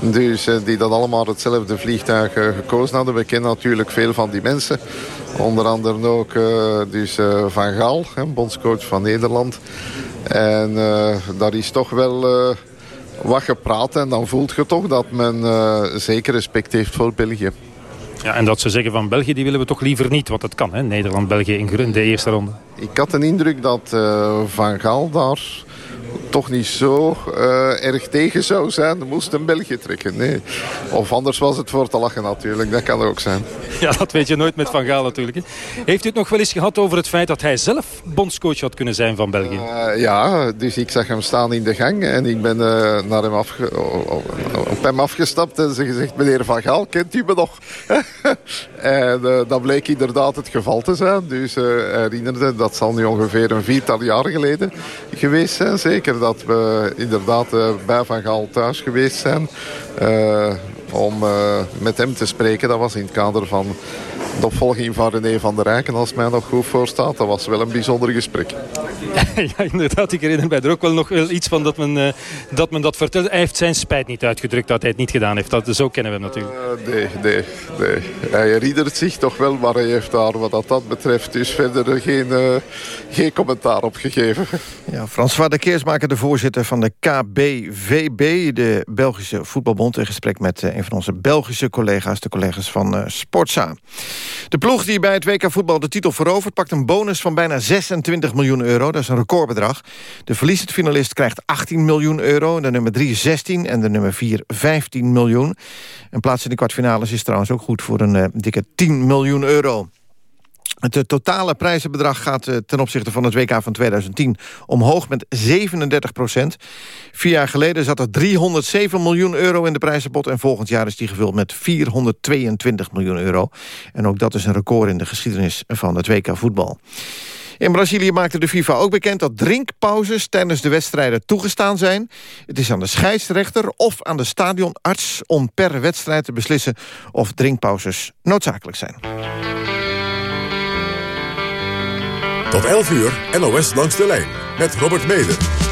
Dus uh, die dat allemaal hetzelfde vliegtuig uh, gekozen hadden. We kennen natuurlijk veel van die mensen. Onder andere ook dus, Van Gaal, bondscoach van Nederland. En daar is toch wel wat gepraat. En dan voelt je toch dat men zeker respect heeft voor België. Ja, en dat ze zeggen van België, die willen we toch liever niet. Want dat kan, hè? Nederland-België in de eerste ronde. Ik had een indruk dat uh, Van Gaal daar toch niet zo uh, erg tegen zou zijn, moest een België trekken. Nee. Of anders was het voor te lachen natuurlijk, dat kan er ook zijn. Ja, dat weet je nooit met Van Gaal natuurlijk. Hè. Heeft u het nog wel eens gehad over het feit dat hij zelf bondscoach had kunnen zijn van België? Uh, ja, dus ik zag hem staan in de gang en ik ben uh, naar hem afge op hem afgestapt en ze gezegd, meneer Van Gaal, kent u me nog? en dat bleek inderdaad het geval te zijn. Dus herinnerde, dat zal nu ongeveer een viertal jaar geleden geweest zijn, zeker dat we inderdaad uh, bij Van Gaal thuis geweest zijn. Uh, om uh, met hem te spreken. Dat was in het kader van de opvolging van René van der Rijken, als mij nog goed voorstaat. Dat was wel een bijzonder gesprek. Ja, inderdaad. Ik herinner mij er ook wel nog wel iets van dat men, uh, dat men dat vertelde. Hij heeft zijn spijt niet uitgedrukt dat hij het niet gedaan heeft. Dat, zo kennen we hem natuurlijk. Uh, nee, nee, nee. Hij herinnert zich toch wel, maar hij heeft daar wat dat, dat betreft dus verder geen, uh, geen commentaar op gegeven. Ja, François de Keersmaker, de voorzitter van de KBVB, de Belgische Voetbalbond, in gesprek met een van onze Belgische collega's, de collega's van Sportza. De ploeg die bij het WK voetbal de titel verovert... pakt een bonus van bijna 26 miljoen euro. Dat is een recordbedrag. De verliezend finalist krijgt 18 miljoen euro. De nummer 3 16 en de nummer 4 15 miljoen. Een plaats in de kwartfinales is trouwens ook goed... voor een uh, dikke 10 miljoen euro. Het eh, totale prijzenbedrag gaat eh, ten opzichte van het WK van 2010 omhoog met 37 procent. Vier jaar geleden zat er 307 miljoen euro in de prijzenpot... en volgend jaar is die gevuld met 422 miljoen euro. En ook dat is een record in de geschiedenis van het WK voetbal. In Brazilië maakte de FIFA ook bekend dat drinkpauzes tijdens de wedstrijden toegestaan zijn. Het is aan de scheidsrechter of aan de stadionarts om per wedstrijd te beslissen of drinkpauzes noodzakelijk zijn. Tot 11 uur, NOS langs de lijn, met Robert Meder.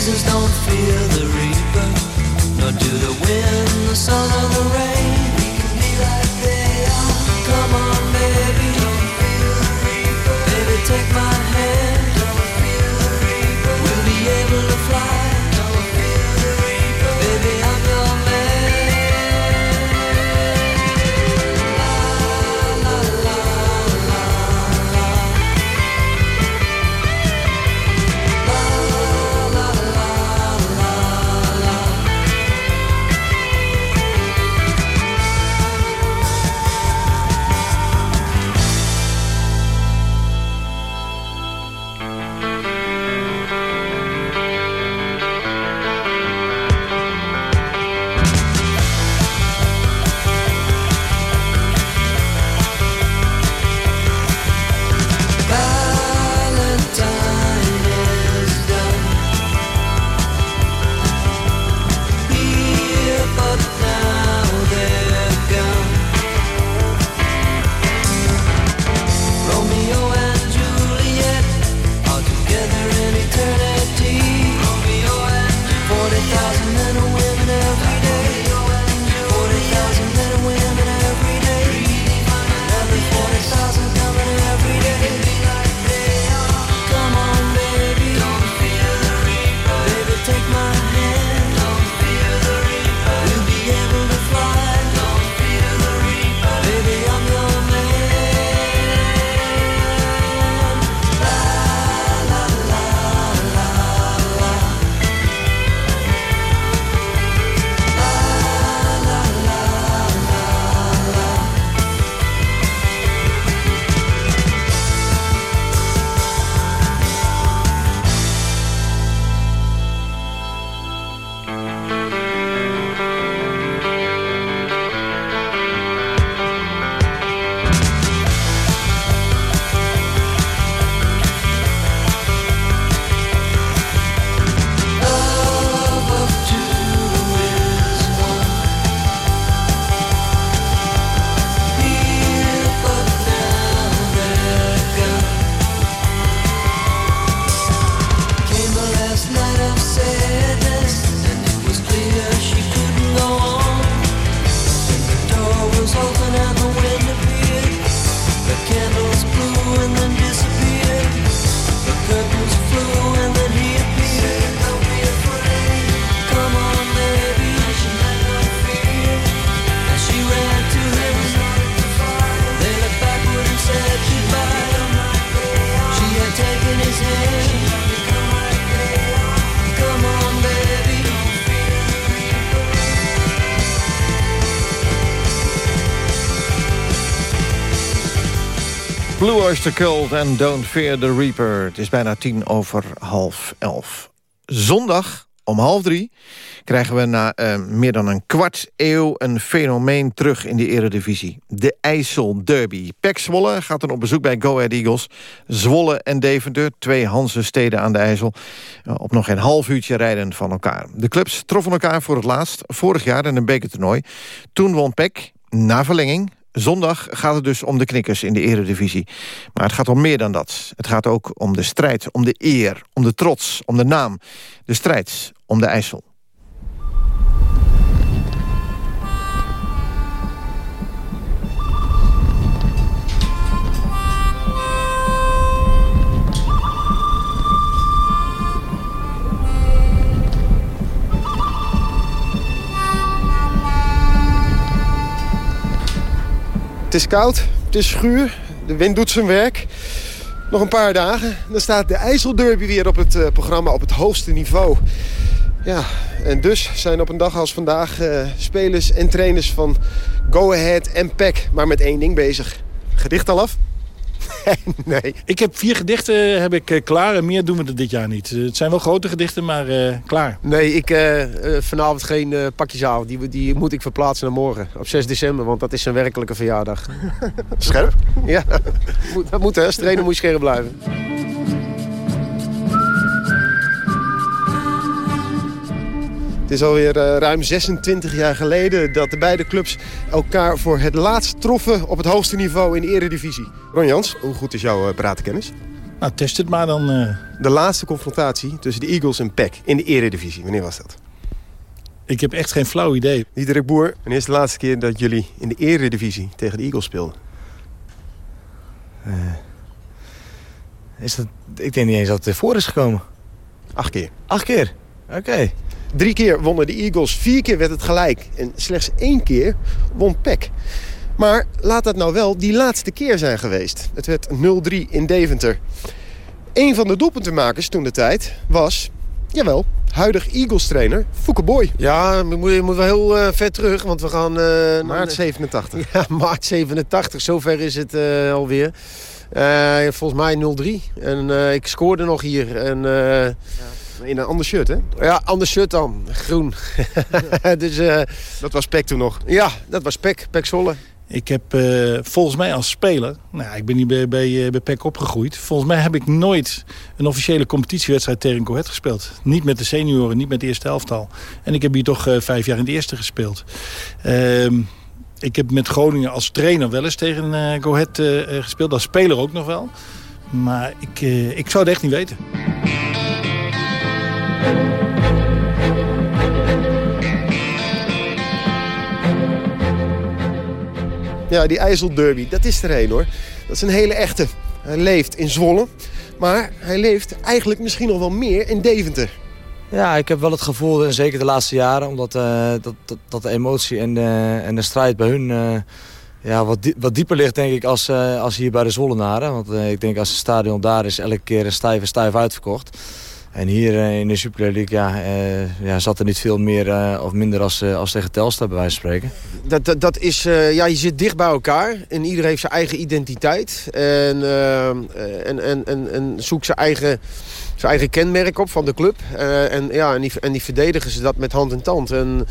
Seasons don't fear the reaper, nor do the wind, the sun, or the rain. Blue Oyster Cult en Don't Fear the Reaper. Het is bijna tien over half elf. Zondag om half drie krijgen we na uh, meer dan een kwart eeuw... een fenomeen terug in de eredivisie. De IJssel Derby. Pek Zwolle gaat dan op bezoek bij Go Ahead Eagles. Zwolle en Deventer, twee Hanse steden aan de IJssel... Uh, op nog een half uurtje rijden van elkaar. De clubs troffen elkaar voor het laatst vorig jaar in een bekertoernooi. Toen won Pek na verlenging Zondag gaat het dus om de knikkers in de eredivisie. Maar het gaat om meer dan dat. Het gaat ook om de strijd, om de eer, om de trots, om de naam. De strijd om de IJssel. Het is koud, het is schuur, de wind doet zijn werk. Nog een paar dagen, dan staat de IJsselderby weer op het uh, programma op het hoogste niveau. Ja, en dus zijn op een dag als vandaag uh, spelers en trainers van Go Ahead en PEC maar met één ding bezig. Gedicht al af? nee. Ik heb vier gedichten heb ik, uh, klaar en meer doen we er dit jaar niet. Uh, het zijn wel grote gedichten, maar uh, klaar. Nee, ik vanavond geen pakjesavond. Die, die moet ik verplaatsen naar morgen. Op 6 december, want dat is zijn werkelijke verjaardag. Scherp? Ja, dat moet hè. Als trainer moet je scherp blijven. Het is alweer uh, ruim 26 jaar geleden dat de beide clubs elkaar voor het laatst troffen op het hoogste niveau in de eredivisie. Ron Jans, hoe goed is jouw uh, paratenkennis? Nou, test het maar dan. Uh... De laatste confrontatie tussen de Eagles en PEC in de eredivisie, wanneer was dat? Ik heb echt geen flauw idee. Diederik Boer, wanneer is de laatste keer dat jullie in de eredivisie tegen de Eagles speelden? is dat, ik denk niet eens dat het voor is gekomen. Acht keer. Acht keer? Oké. Okay. Drie keer wonnen de Eagles, vier keer werd het gelijk. En slechts één keer won Peck. Maar laat dat nou wel die laatste keer zijn geweest. Het werd 0-3 in Deventer. Een van de doelpuntenmakers toen de tijd was, jawel, huidig Eagles-trainer Fouke Boy. Ja, je moet, je moet wel heel uh, ver terug, want we gaan... Uh, maart 87. Ja, maart 87, zover is het uh, alweer. volgens mij 0-3. En ik scoorde nog hier. En, ja. In een ander shirt, hè? Ja, ander shirt dan. Groen. dus, uh, dat was Pek toen nog? Ja, dat was Pek. Pek Zolle. Ik heb uh, volgens mij als speler... Nou, ik ben niet bij, bij, bij PEC opgegroeid. Volgens mij heb ik nooit een officiële competitiewedstrijd tegen Coët gespeeld. Niet met de senioren, niet met de eerste elftal. En ik heb hier toch uh, vijf jaar in de eerste gespeeld. Uh, ik heb met Groningen als trainer wel eens tegen uh, Go Ahead gespeeld. Als speler ook nog wel. Maar ik, ik zou het echt niet weten. Ja, die IJsselderby, dat is er een hoor. Dat is een hele echte. Hij leeft in Zwolle, maar hij leeft eigenlijk misschien nog wel meer in Deventer. Ja, ik heb wel het gevoel, en zeker de laatste jaren... omdat uh, dat, dat, dat, de emotie en de, en de strijd bij hun... Uh, ja, wat, wat dieper ligt, denk ik, als, uh, als hier bij de Zwollenaren. Want ik denk als het stadion daar is, elke keer stijf en stijf uitverkocht. En hier in de Super League uh, ja, zat er niet veel meer uh, of minder als, als tegen Telstar bij wijze van spreken. Dat, dat, dat is, ja, je zit dicht bij elkaar en ieder heeft zijn eigen identiteit. En, en, en, en, en zoekt zijn eigen, zijn eigen kenmerk op van de club. en, ja, en, die, en die verdedigen ze dat met hand en tand. En,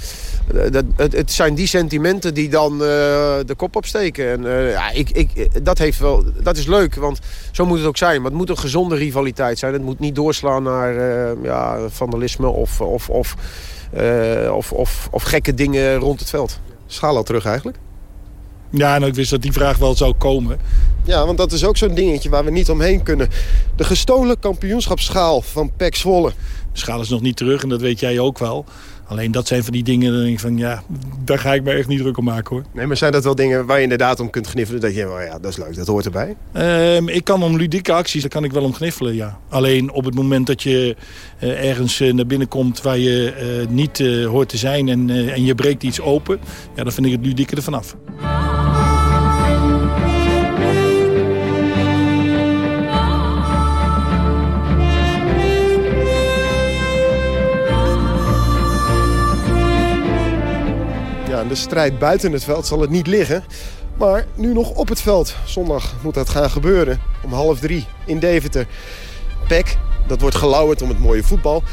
dat, het, het zijn die sentimenten die dan de kop opsteken. En, ja, ik, ik, dat, heeft wel, dat is leuk, want zo moet het ook zijn. Maar het moet een gezonde rivaliteit zijn. Het moet niet doorslaan naar ja, vandalisme of, of, of, of, of, of, gekke dingen rond het veld. Schaal al terug eigenlijk? Ja, nou, ik wist dat die vraag wel zou komen. Ja, want dat is ook zo'n dingetje waar we niet omheen kunnen. De gestolen kampioenschapsschaal van Pek Zwolle. Schaal is nog niet terug en dat weet jij ook wel. Alleen dat zijn van die dingen, dan denk ik van ja, daar ga ik me echt niet druk om maken hoor. Nee, maar zijn dat wel dingen waar je inderdaad om kunt gniffelen? Dat je, well, ja, dat is leuk, dat hoort erbij. Um, ik kan om ludieke acties, daar kan ik wel om gniffelen, ja. Alleen op het moment dat je uh, ergens uh, naar binnen komt waar je uh, niet hoort te zijn en, en je breekt iets open, ja, dan vind ik het ludieke ervan de strijd buiten het veld zal het niet liggen. Maar nu nog op het veld. Zondag moet dat gaan gebeuren. Om half drie in Deventer. PEC, dat wordt gelauwerd om het mooie voetbal.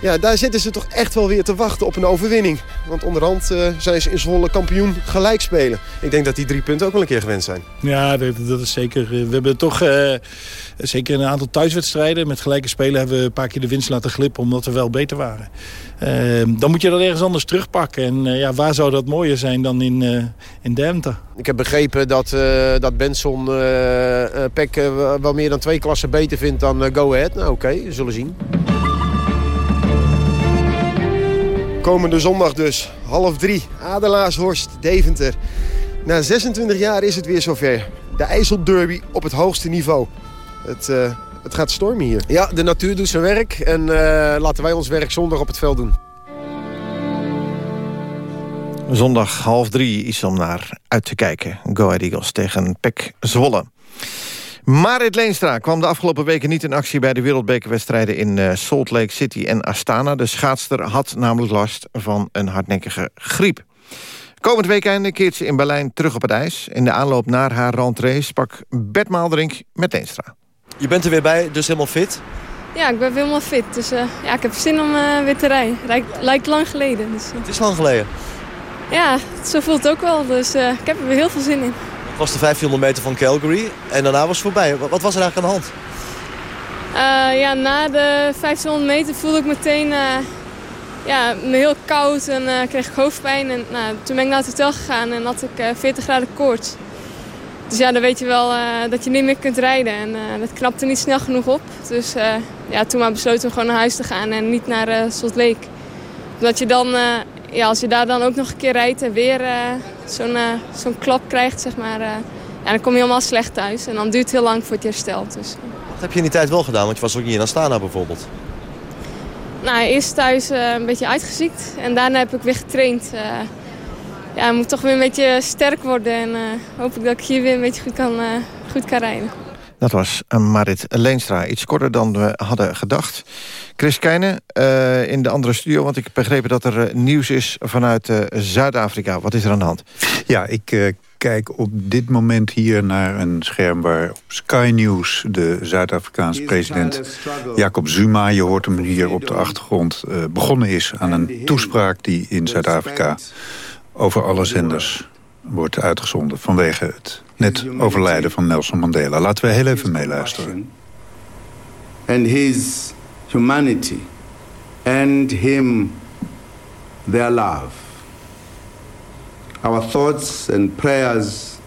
Ja, daar zitten ze toch echt wel weer te wachten op een overwinning. Want onderhand uh, zijn ze in Zwolle kampioen gelijk spelen. Ik denk dat die drie punten ook wel een keer gewend zijn. Ja, dat, dat is zeker. We hebben toch uh, zeker een aantal thuiswedstrijden met gelijke spelen... hebben we een paar keer de winst laten glippen omdat we wel beter waren. Uh, dan moet je dat ergens anders terugpakken. En ja, waar zou dat mooier zijn dan in, in Deventer? Ik heb begrepen dat, dat Benson Peck wel meer dan twee klassen beter vindt dan Go Ahead. Nou oké, okay, we zullen zien. Komende zondag dus, half drie, Adelaarshorst, Deventer. Na 26 jaar is het weer zover. De IJsselderby op het hoogste niveau. Het, uh, het gaat stormen hier. Ja, de natuur doet zijn werk en uh, laten wij ons werk zondag op het veld doen. Zondag half drie is om naar uit te kijken. Go Ahead Eagles tegen Pek Zwolle. Marit Leenstra kwam de afgelopen weken niet in actie... bij de wereldbekerwedstrijden in uh, Salt Lake City en Astana. De schaatster had namelijk last van een hardnekkige griep. Komend weekend keert ze in Berlijn terug op het ijs. In de aanloop naar haar rentree sprak Bert Maalderink met Leenstra. Je bent er weer bij, dus helemaal fit? Ja, ik ben helemaal fit. Dus uh, ja, ik heb zin om uh, weer te rijden. Lijkt, lijkt lang geleden. Dus, Het is lang geleden? Ja, zo voelt het ook wel. Dus ik heb er weer heel veel zin in was de 1500 meter van Calgary. En daarna was het voorbij. Wat was er eigenlijk aan de hand? Uh, ja, na de 1500 meter voelde ik meteen uh, ja, me heel koud en uh, kreeg ik hoofdpijn. En, nou, toen ben ik naar het hotel gegaan en had ik 40 graden koorts. Dus ja, dan weet je wel dat je niet meer kunt rijden. En dat knapte niet snel genoeg op. Dus ja, toen maar besloten gewoon naar huis te gaan en niet naar Salt Lake. Omdat je dan ja, als je daar dan ook nog een keer rijdt en weer uh, zo'n uh, zo'n klap krijgt, zeg maar, uh, ja, dan kom je helemaal slecht thuis. En dan duurt het heel lang voor het je herstelt. Dus. Wat heb je in die tijd wel gedaan? Want je was ook niet in Astana bijvoorbeeld. Nou, eerst thuis een beetje uitgeziekt en daarna heb ik weer getraind. ja, ik moet toch weer een beetje sterk worden en hoop ik dat ik hier weer een beetje goed kan, goed kan rijden. Dat was Marit Leenstra. Iets korter dan we hadden gedacht. Chris Keijnen uh, in de andere studio, want ik begreep dat er uh, nieuws is vanuit uh, Zuid-Afrika. Wat is er aan de hand? Ja, ik kijk op dit moment hier naar een scherm waar op Sky News... de Zuid-Afrikaanse president Jacob Zuma, je hoort hem hier op de achtergrond... begonnen is aan een toespraak die in Zuid-Afrika over alle zenders wordt uitgezonden... vanwege het net overlijden van Nelson Mandela. Laten we heel even meeluisteren. And his humanity and him their love. Our thoughts and prayers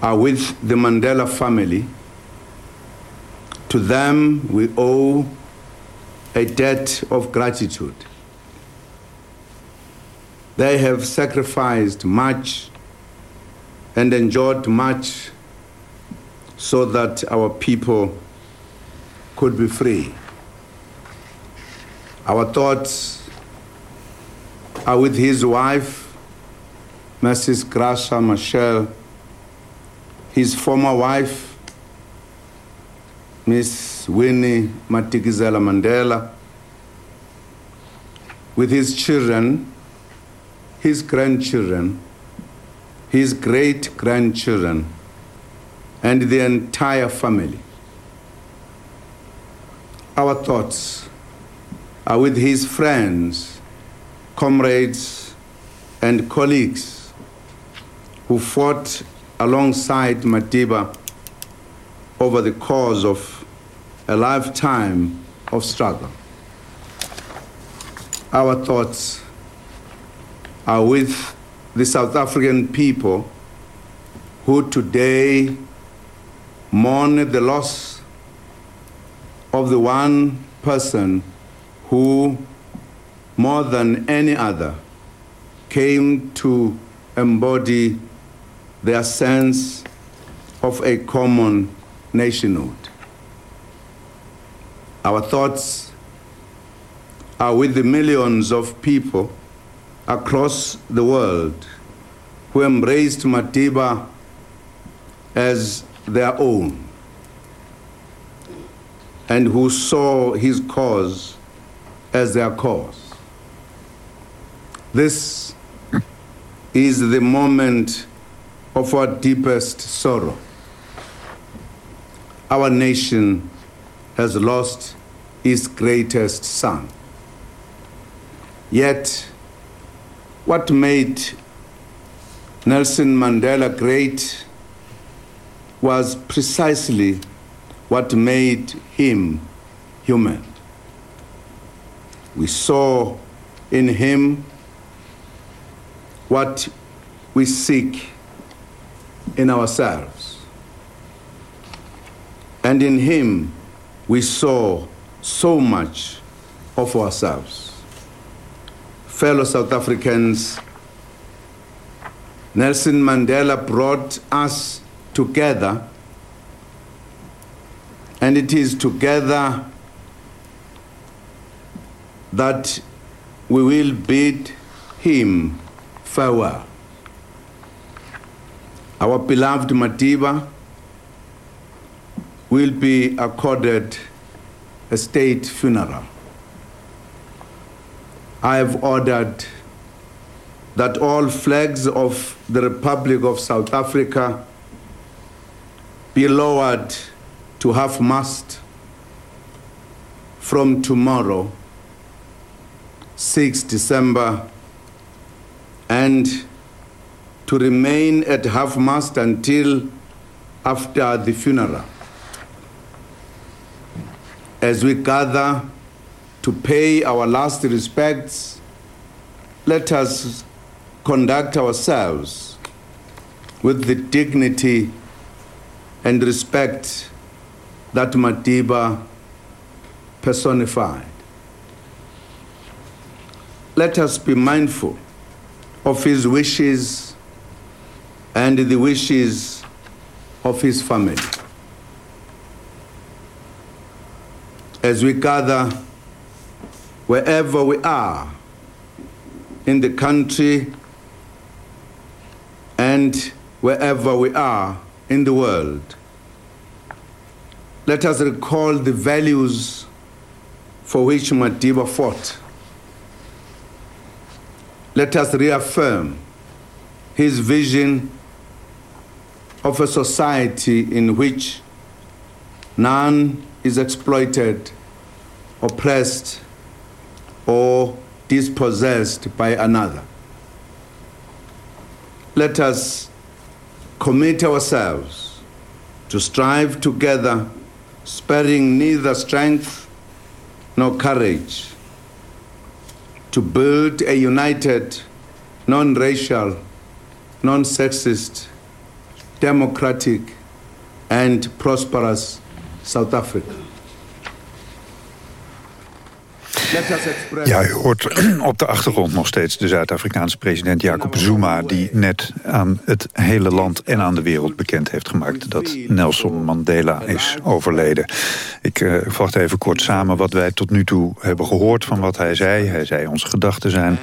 are with the Mandela family. To them we owe a debt of gratitude. They have sacrificed much and endured much so that our people could be free. Our thoughts are with his wife, Mrs. Gracia Michelle, his former wife, Miss Winnie Matikizela Mandela, with his children, his grandchildren, his great grandchildren, and the entire family. Our thoughts are with his friends, comrades, and colleagues who fought alongside Madiba over the cause of a lifetime of struggle. Our thoughts are with the South African people who today mourn the loss of the one person who, more than any other, came to embody their sense of a common nationhood. Our thoughts are with the millions of people across the world who embraced Matiba as their own and who saw his cause as their cause. This is the moment of our deepest sorrow. Our nation has lost its greatest son. Yet, what made Nelson Mandela great was precisely what made him human. We saw in him what we seek in ourselves. And in him we saw so much of ourselves. Fellow South Africans, Nelson Mandela brought us together, and it is together that we will bid him farewell. Our beloved Madiba will be accorded a state funeral. I have ordered that all flags of the Republic of South Africa be lowered to half mast from tomorrow, 6 December, and to remain at half mast until after the funeral. As we gather to pay our last respects, let us conduct ourselves with the dignity and respect that Madiba personified. Let us be mindful of his wishes and the wishes of his family. As we gather wherever we are in the country and wherever we are in the world, let us recall the values for which Madiba fought. Let us reaffirm his vision of a society in which none is exploited, oppressed, or dispossessed by another. Let us commit ourselves to strive together, sparing neither strength nor courage, to build a united, non racial, non sexist, democratic, and prosperous South Africa. Ja, u hoort op de achtergrond nog steeds de Zuid-Afrikaanse president Jacob Zuma... die net aan het hele land en aan de wereld bekend heeft gemaakt... dat Nelson Mandela is overleden. Ik uh, vacht even kort samen wat wij tot nu toe hebben gehoord van wat hij zei. Hij zei onze gedachten zijn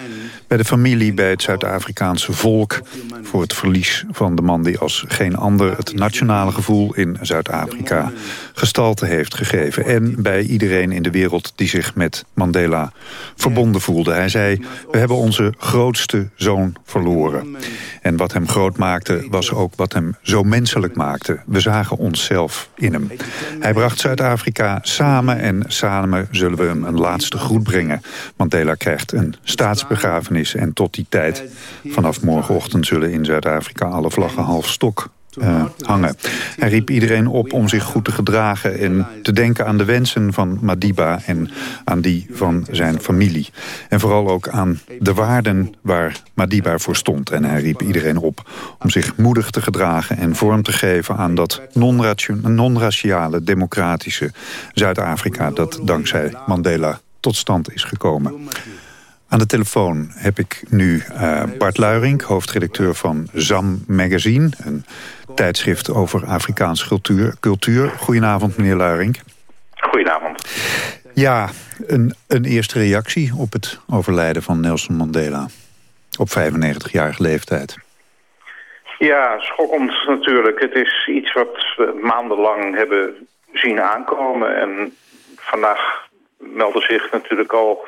bij de familie, bij het Zuid-Afrikaanse volk... voor het verlies van de man die als geen ander het nationale gevoel in Zuid-Afrika gestalte heeft gegeven. En bij iedereen in de wereld die zich met Mandela verbonden voelde. Hij zei, we hebben onze grootste zoon verloren. En wat hem groot maakte was ook wat hem zo menselijk maakte. We zagen onszelf in hem. Hij bracht Zuid-Afrika samen en samen zullen we hem een laatste groet brengen. Mandela krijgt een staatsbegrafenis en tot die tijd, vanaf morgenochtend... zullen in Zuid-Afrika alle vlaggen half stok uh, hangen. Hij riep iedereen op om zich goed te gedragen... en te denken aan de wensen van Madiba en aan die van zijn familie. En vooral ook aan de waarden waar Madiba voor stond. En hij riep iedereen op om zich moedig te gedragen... en vorm te geven aan dat non-raciale, democratische Zuid-Afrika... dat dankzij Mandela tot stand is gekomen. Aan de telefoon heb ik nu uh, Bart Luiring, hoofdredacteur van ZAM Magazine. Een tijdschrift over Afrikaanse cultuur. cultuur. Goedenavond, meneer Luiring. Goedenavond. Ja, een, een eerste reactie op het overlijden van Nelson Mandela. Op 95-jarige leeftijd. Ja, schokkend natuurlijk. Het is iets wat we maandenlang hebben zien aankomen. En vandaag meldde zich natuurlijk al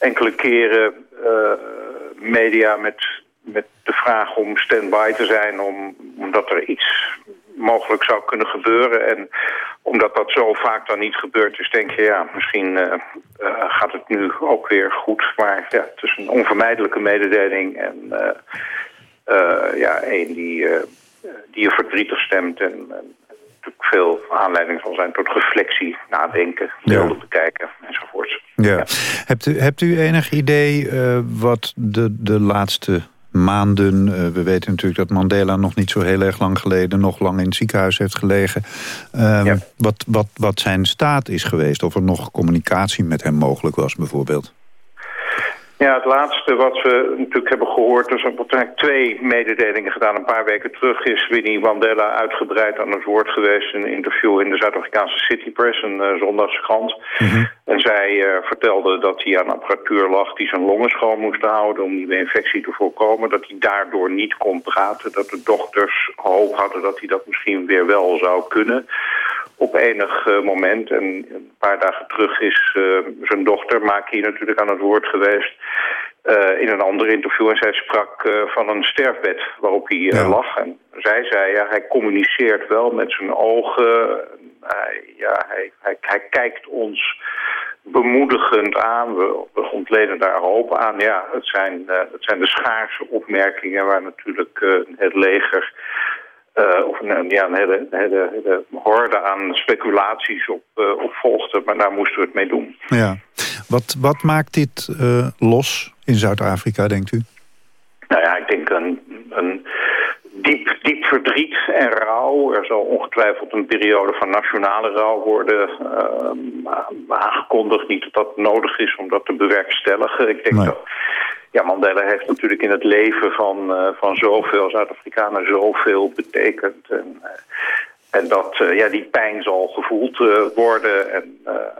enkele keren uh, media met met de vraag om stand-by te zijn... Om, omdat er iets mogelijk zou kunnen gebeuren. En omdat dat zo vaak dan niet gebeurt, dus denk je... ja, misschien uh, uh, gaat het nu ook weer goed. Maar ja, het is een onvermijdelijke mededeling. En ja, één die, die je verdrietig stemt... en natuurlijk veel aanleiding zal zijn tot reflectie, nadenken, beelden ja. bekijken enzovoorts. Ja. ja. Hebt, u, hebt u enig idee uh, wat de, de laatste maanden... Uh, we weten natuurlijk dat Mandela nog niet zo heel erg lang geleden... nog lang in het ziekenhuis heeft gelegen. Uh, ja. wat, wat, wat zijn staat is geweest? Of er nog communicatie met hem mogelijk was bijvoorbeeld? Ja, het laatste wat we natuurlijk hebben gehoord... er zijn twee mededelingen gedaan. Een paar weken terug is Winnie Mandela uitgebreid aan het woord geweest... in een interview in de Zuid-Afrikaanse City Press, een uh, zondagskrant. Mm -hmm. En zij uh, vertelde dat hij aan apparatuur lag die zijn longen schoon moest houden... om die infectie te voorkomen. Dat hij daardoor niet kon praten. Dat de dokters hoop hadden dat hij dat misschien weer wel zou kunnen op enig uh, moment. En een paar dagen terug is uh, zijn dochter, Maki, natuurlijk aan het woord geweest... Uh, in een ander interview en zij sprak van een sterfbed waarop hij ja. lag. En zij zei, ja, hij communiceert wel met zijn ogen. Hij, ja, hij, hij, hij kijkt ons bemoedigend aan. We, we ontleden daar hoop aan. Ja, het zijn, het zijn de schaarse opmerkingen waar natuurlijk het leger uh, of een, ja, een hele, hele, hele horde aan speculaties op, uh, op volgde. Maar daar moesten we het mee doen. Ja. Wat, wat maakt dit uh, los in Zuid-Afrika, denkt u? Nou ja, ik denk een, een diep, diep verdriet en rouw. Er zal ongetwijfeld een periode van nationale rouw worden aangekondigd. Niet dat dat nodig is om dat te bewerkstelligen. Ik denk nee. dat ja, Mandela heeft natuurlijk in het leven van, uh, van zoveel Zuid-Afrikanen zoveel betekend. En, uh, en dat, uh, ja, die pijn zal gevoeld worden. En,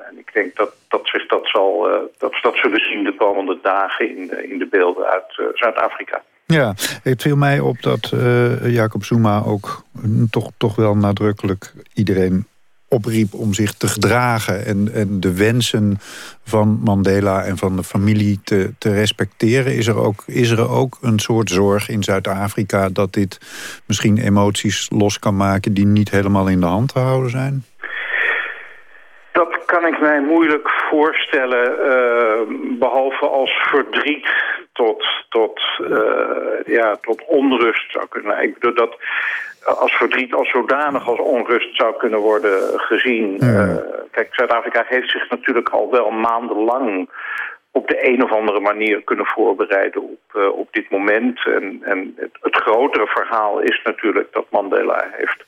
en, ik denk dat, dat, zich dat, zal, dat, dat zullen zien de komende dagen in, in de beelden uit Zuid-Afrika. Ja, het viel mij op dat Jacob Zuma ook toch, toch wel nadrukkelijk iedereen opriep om zich te gedragen... en, en de wensen van Mandela en van de familie te, te respecteren. Is er, ook, is er ook een soort zorg in Zuid-Afrika... dat dit misschien emoties los kan maken... die niet helemaal in de hand te houden zijn? Dat kan ik mij moeilijk voorstellen, uh, behalve als verdriet tot, tot, uh, ja, tot onrust zou kunnen. Ik bedoel dat als verdriet als zodanig als onrust zou kunnen worden gezien. Ja. Uh, kijk, Zuid-Afrika heeft zich natuurlijk al wel maandenlang op de een of andere manier kunnen voorbereiden op, uh, op dit moment. En, en het, het, grotere verhaal is natuurlijk dat Mandela heeft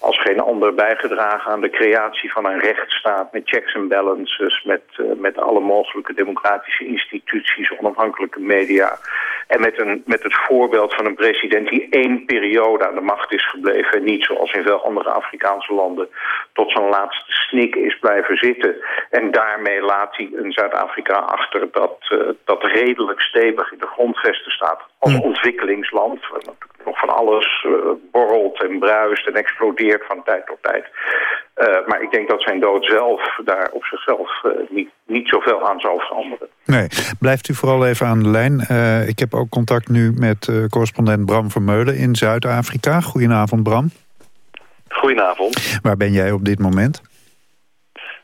als geen ander bijgedragen aan de creatie van een rechtsstaat met checks en balances, met, uh, met alle mogelijke democratische instituties, onafhankelijke media. En met, een, met het voorbeeld van een president die één periode aan de macht is gebleven en niet zoals in veel andere Afrikaanse landen tot zijn laatste snik is blijven zitten. En daarmee laat hij een Zuid-Afrika achter dat, uh, dat redelijk stevig in de grondvesten staat als mm. ontwikkelingsland. Waar natuurlijk nog van alles uh, borrelt en bruist en explodeert van tijd tot tijd. Uh, maar ik denk dat zijn dood zelf daar op zichzelf niet, niet zoveel aan zal veranderen. Nee, blijft u vooral even aan de lijn. ik heb ook contact nu met correspondent Bram Vermeulen in Zuid-Afrika. Goedenavond Bram. Goedenavond. Waar ben jij op dit moment?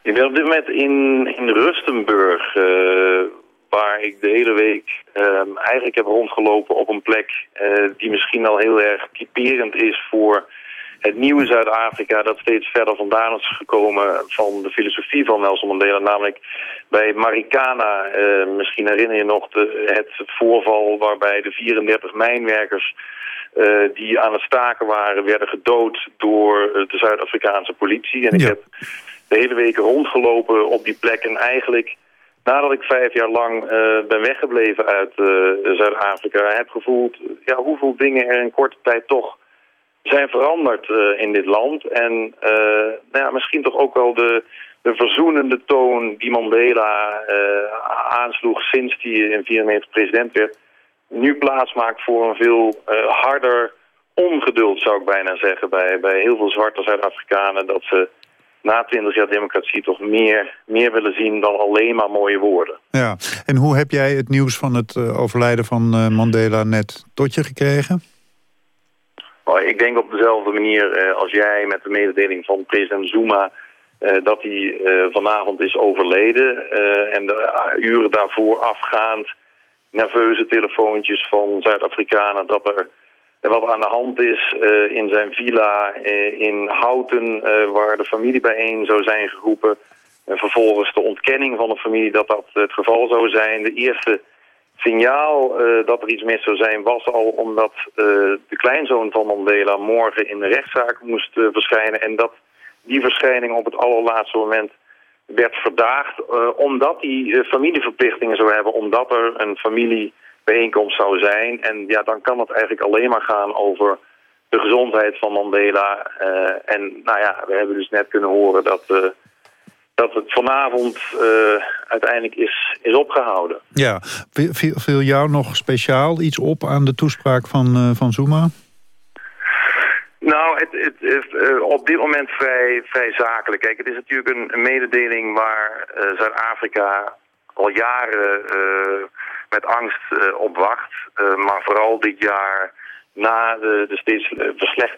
Ik ben op dit moment in, in Rustenburg, uh, waar ik de hele week uh, eigenlijk heb rondgelopen op een plek uh, die misschien al heel erg typerend is voor het nieuwe Zuid-Afrika dat steeds verder vandaan is gekomen van de filosofie van Nelson Mandela. Namelijk bij Marikana, misschien herinner je nog de, het voorval waarbij de 34 mijnwerkers uh, die aan het staken waren, werden gedood door de Zuid-Afrikaanse politie. En ik ja. heb de hele week rondgelopen op die plek. En eigenlijk, nadat ik vijf jaar lang uh, ben weggebleven uit uh, Zuid-Afrika... heb gevoeld ja, hoeveel dingen er in korte tijd toch zijn veranderd uh, in dit land. En nou ja, misschien toch ook wel de, de verzoenende toon die Mandela aansloeg... sinds hij in 1994 president werd... nu plaatsmaakt voor een veel harder ongeduld, zou ik bijna zeggen... bij, bij heel veel zwarte Zuid-Afrikanen dat ze na 20 jaar democratie toch meer, meer willen zien dan alleen maar mooie woorden. Ja, en hoe heb jij het nieuws van het eh, overlijden van eh, Mandela net tot je gekregen? Ik denk op dezelfde manier eh, als jij met de mededeling van president Zuma... dat hij vanavond is overleden. en de uren daarvoor afgaand nerveuze telefoontjes van Zuid-Afrikanen... dat er wat aan de hand is eh, in zijn villa eh, in Houten... eh, waar de familie bijeen zou zijn geroepen. En vervolgens de ontkenning van de familie dat dat het geval zou zijn. De eerste signaal dat er iets mis zou zijn was al omdat de kleinzoon van Mandela morgen in de rechtszaak moest verschijnen. En dat die verschijning op het allerlaatste moment werd verdaagd omdat hij familieverplichtingen zou hebben, omdat er een familiebijeenkomst zou zijn. En ja, dan kan het eigenlijk alleen maar gaan over de gezondheid van Mandela. Eh, en nou ja, we hebben dus net kunnen horen dat, eh, dat het vanavond eh, uiteindelijk is, is opgehouden. Ja, viel- jou nog speciaal iets op aan de toespraak van, van Zuma? Nou, het, het, eh, op dit moment vrij, vrij zakelijk. Kijk, het is natuurlijk een, een mededeling waar Zuid-Afrika al jaren met angst eh, op wacht. Eh, maar vooral dit jaar na de, de steeds eh, verslechterde